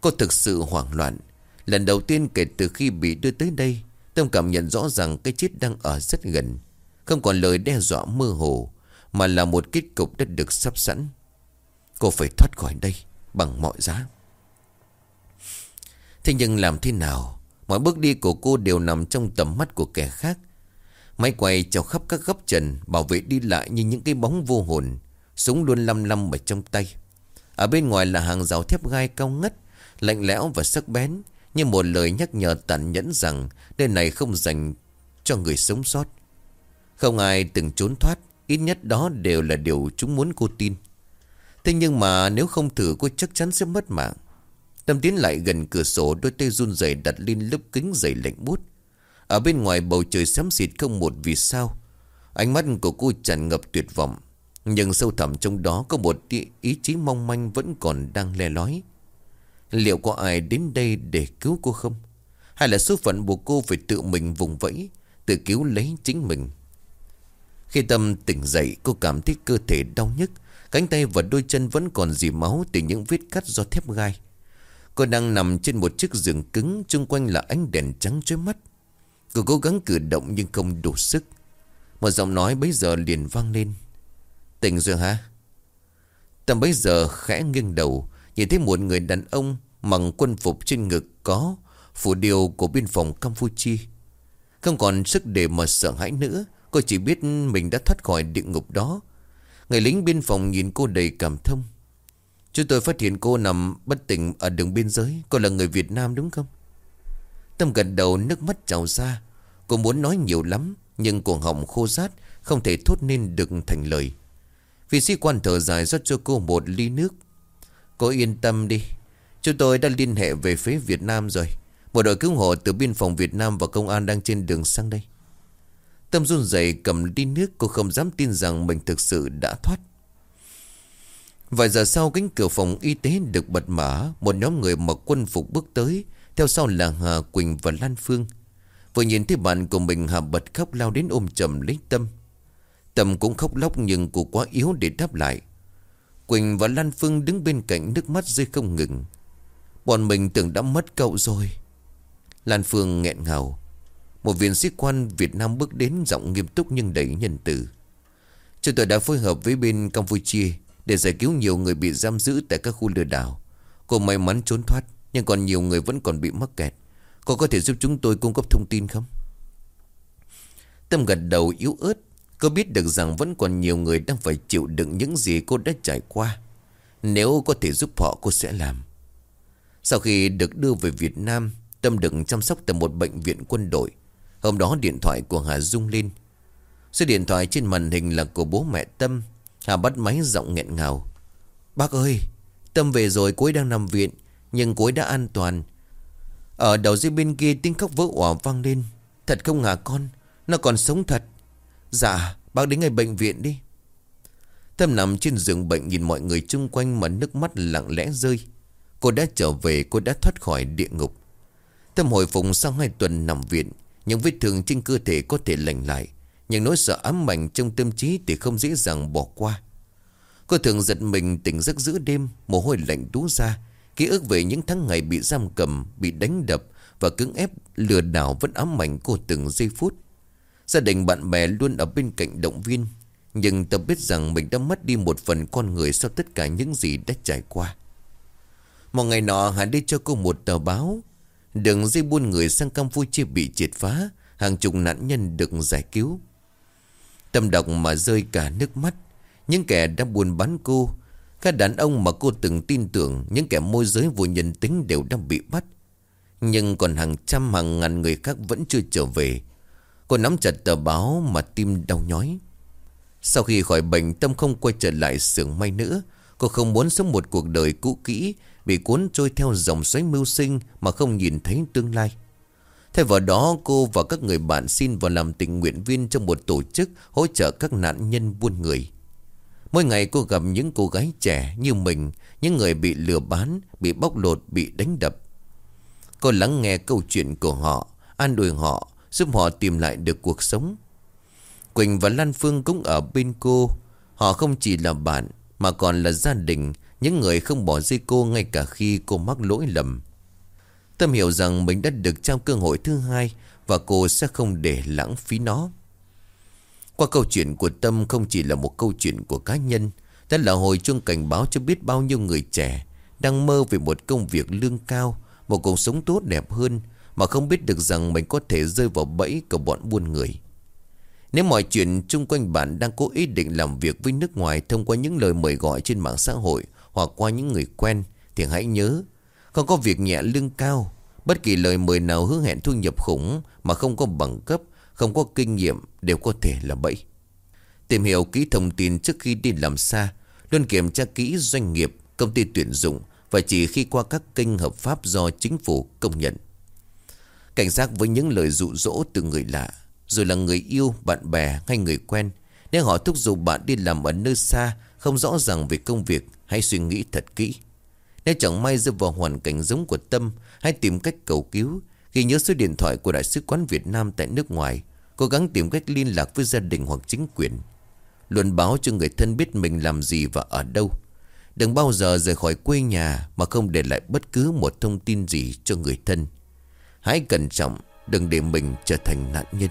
Cô thực sự hoảng loạn. Lần đầu tiên kể từ khi bị đưa tới đây, Tâm cảm nhận rõ rằng cái chết đang ở rất gần. Không còn lời đe dọa mơ hồ, Mà là một kết cục đã được sắp sẵn. Cô phải thoát khỏi đây, Bằng mọi giá. Thế nhưng làm thế nào? Mọi bước đi của cô đều nằm trong tầm mắt của kẻ khác. Máy quay treo khắp các góc trần, Bảo vệ đi lại như những cái bóng vô hồn, Súng luôn lăm lăm ở trong tay. Ở bên ngoài là hàng rào thép gai cao ngất, Lạnh lẽo và sắc bén, Như một lời nhắc nhở tàn nhẫn rằng Nơi này không dành cho người sống sót. Không ai từng trốn thoát, Ít nhất đó đều là điều chúng muốn cô tin. Thế nhưng mà nếu không thử cô chắc chắn sẽ mất mạng. Tâm tiến lại gần cửa sổ, Đôi tay run rẩy đặt lên lớp kính dày lạnh bút ở bên ngoài bầu trời xám xịt không một vì sao. Ánh mắt của cô tràn ngập tuyệt vọng. Nhưng sâu thẳm trong đó có một ý chí mong manh vẫn còn đang le lói. Liệu có ai đến đây để cứu cô không? Hay là số phận buộc cô phải tự mình vùng vẫy, Tự cứu lấy chính mình? Khi Tâm tỉnh dậy, Cô cảm thấy cơ thể đau nhức. Cánh tay và đôi chân vẫn còn dì máu Từ những vết cắt do thép gai. Cô đang nằm trên một chiếc giường cứng Trung quanh là ánh đèn trắng chói mắt. Cô cố gắng cử động nhưng không đủ sức. Một giọng nói bấy giờ liền vang lên. Tỉnh rồi hả? Tầm bấy giờ khẽ nghiêng đầu, Nhìn thấy một người đàn ông Mặc quân phục trên ngực có Phủ điều của biên phòng Campuchia. Không còn sức để mà sợ hãi nữa, Cô chỉ biết mình đã thoát khỏi địa ngục đó. Người lính biên phòng nhìn cô đầy cảm thông. Chúng tôi phát hiện cô nằm bất tỉnh ở đường biên giới. Cô là người Việt Nam đúng không? Tâm gần đầu, nước mắt trào ra. Cô muốn nói nhiều lắm, Nhưng cuồng họng khô rát, Không thể thốt nên được thành lời. Vị sĩ quan thở dài rót cho cô một ly nước. Cô yên tâm đi. Chúng tôi đã liên hệ về phía Việt Nam rồi. Một đội cứu hộ từ biên phòng Việt Nam và công an đang trên đường sang đây. Tâm run rẩy cầm ly nước, Cô không dám tin rằng mình thực sự đã thoát. Vài giờ sau, cánh cửa phòng y tế được bật mở, Một nhóm người mặc quân phục bước tới. Theo sau là Hà Quỳnh và Lan Phương. Vừa nhìn thấy bạn của mình Hà bật khóc lao đến ôm chầm lấy Tâm. Tâm cũng khóc lóc nhưng cô quá yếu để đáp lại. Quỳnh và Lan Phương đứng bên cạnh, nước mắt rơi không ngừng. Bọn mình tưởng đã mất cậu rồi. Lan Phương nghẹn ngào. Một viên sĩ quan Việt Nam bước đến, giọng nghiêm túc nhưng đầy nhân từ. Chúng tôi đã phối hợp với bên Campuchia Để giải cứu nhiều người bị giam giữ tại các khu lừa đảo. Cô may mắn trốn thoát. Nhưng còn nhiều người vẫn còn bị mắc kẹt. Cô có thể giúp chúng tôi cung cấp thông tin không? Tâm gật đầu yếu ớt. Cô biết được rằng vẫn còn nhiều người đang phải chịu đựng những gì cô đã trải qua. Nếu có thể giúp họ, cô sẽ làm. Sau khi được đưa về Việt Nam, Tâm được chăm sóc tại một bệnh viện quân đội. Hôm đó điện thoại của Hà rung lên. Số điện thoại trên màn hình là của bố mẹ Tâm. Hà bắt máy giọng nghẹn ngào. Bác ơi, Tâm về rồi, cô ấy đang nằm viện. Nhưng cuối đã an toàn. Ở đầu dây bên kia tiếng khóc vỡ òa vang lên. Thật không hả con, Nó còn sống thật. Dạ bác đến ngay bệnh viện đi. Tâm nằm trên giường bệnh nhìn mọi người chung quanh mà nước mắt lặng lẽ rơi. Cô đã trở về, cô đã thoát khỏi địa ngục. Tâm hồi phục sau hai tuần nằm viện, Những vết thương trên cơ thể có thể lành lại. Nhưng nỗi sợ ám ảnh trong tâm trí thì không dễ dàng bỏ qua. Cô thường giật mình tỉnh giấc giữa đêm, Mồ hôi lạnh đú ra. Ký ức về những tháng ngày bị giam cầm, Bị đánh đập Và cưỡng ép lừa đảo vẫn ám ảnh cô từng giây phút. Gia đình bạn bè luôn ở bên cạnh động viên, Nhưng Tâm biết rằng mình đã mất đi một phần con người Sau tất cả những gì đã trải qua. Một ngày nọ, Hà đi cho cô một tờ báo. Đường dây buôn người sang Campuchia bị triệt phá, Hàng chục nạn nhân được giải cứu. Tâm đọc mà rơi cả nước mắt. Những kẻ đã buồn bán cô các đàn ông mà cô từng tin tưởng, Những kẻ môi giới vô nhân tính đều đang bị bắt. Nhưng còn hàng trăm, hàng ngàn người khác vẫn chưa trở về. Cô nắm chặt tờ báo mà tim đau nhói. Sau khi khỏi bệnh, Tâm không quay trở lại xưởng may nữa. Cô không muốn sống một cuộc đời cũ kỹ, Bị cuốn trôi theo dòng xoáy mưu sinh Mà không nhìn thấy tương lai. Thay vào đó, cô và các người bạn xin vào làm tình nguyện viên trong một tổ chức hỗ trợ các nạn nhân buôn người. Mỗi ngày cô gặp những cô gái trẻ như mình, những người bị lừa bán, bị bóc lột, bị đánh đập. Cô lắng nghe câu chuyện của họ, an ủi họ, giúp họ tìm lại được cuộc sống. Quỳnh và Lan Phương cũng ở bên cô. Họ không chỉ là bạn, mà còn là gia đình, những người không bỏ rơi cô ngay cả khi cô mắc lỗi lầm. Tâm hiểu rằng mình đã được trao cơ hội thứ hai và cô sẽ không để lãng phí nó. Qua câu chuyện của Tâm không chỉ là một câu chuyện của cá nhân, đó là hồi chuông cảnh báo cho biết bao nhiêu người trẻ đang mơ về một công việc lương cao, một cuộc sống tốt đẹp hơn mà không biết được rằng mình có thể rơi vào bẫy của bọn buôn người. Nếu mọi chuyện chung quanh bạn đang cố ý định làm việc với nước ngoài thông qua những lời mời gọi trên mạng xã hội hoặc qua những người quen thì hãy nhớ không có việc nhẹ lương cao Bất kỳ lời mời nào hứa hẹn thu nhập khủng Mà không có bằng cấp không có kinh nghiệm Đều có thể là bẫy. Tìm hiểu kỹ thông tin trước khi đi làm xa Luôn kiểm tra kỹ doanh nghiệp Công ty tuyển dụng Và chỉ khi qua các kênh hợp pháp do chính phủ công nhận. Cảnh giác với những lời dụ dỗ từ người lạ Rồi là người yêu, bạn bè hay người quen Nếu họ thúc giục bạn đi làm ở nơi xa Không rõ ràng về công việc Hãy suy nghĩ thật kỹ. Nếu chẳng may rơi vào hoàn cảnh giống của Tâm Hãy tìm cách cầu cứu. Ghi nhớ số điện thoại của Đại sứ quán Việt Nam tại nước ngoài Cố gắng tìm cách liên lạc với gia đình hoặc chính quyền. Luôn báo cho người thân biết mình làm gì và ở đâu. Đừng bao giờ rời khỏi quê nhà Mà không để lại bất cứ một thông tin gì cho người thân. Hãy cẩn trọng, Đừng để mình trở thành nạn nhân.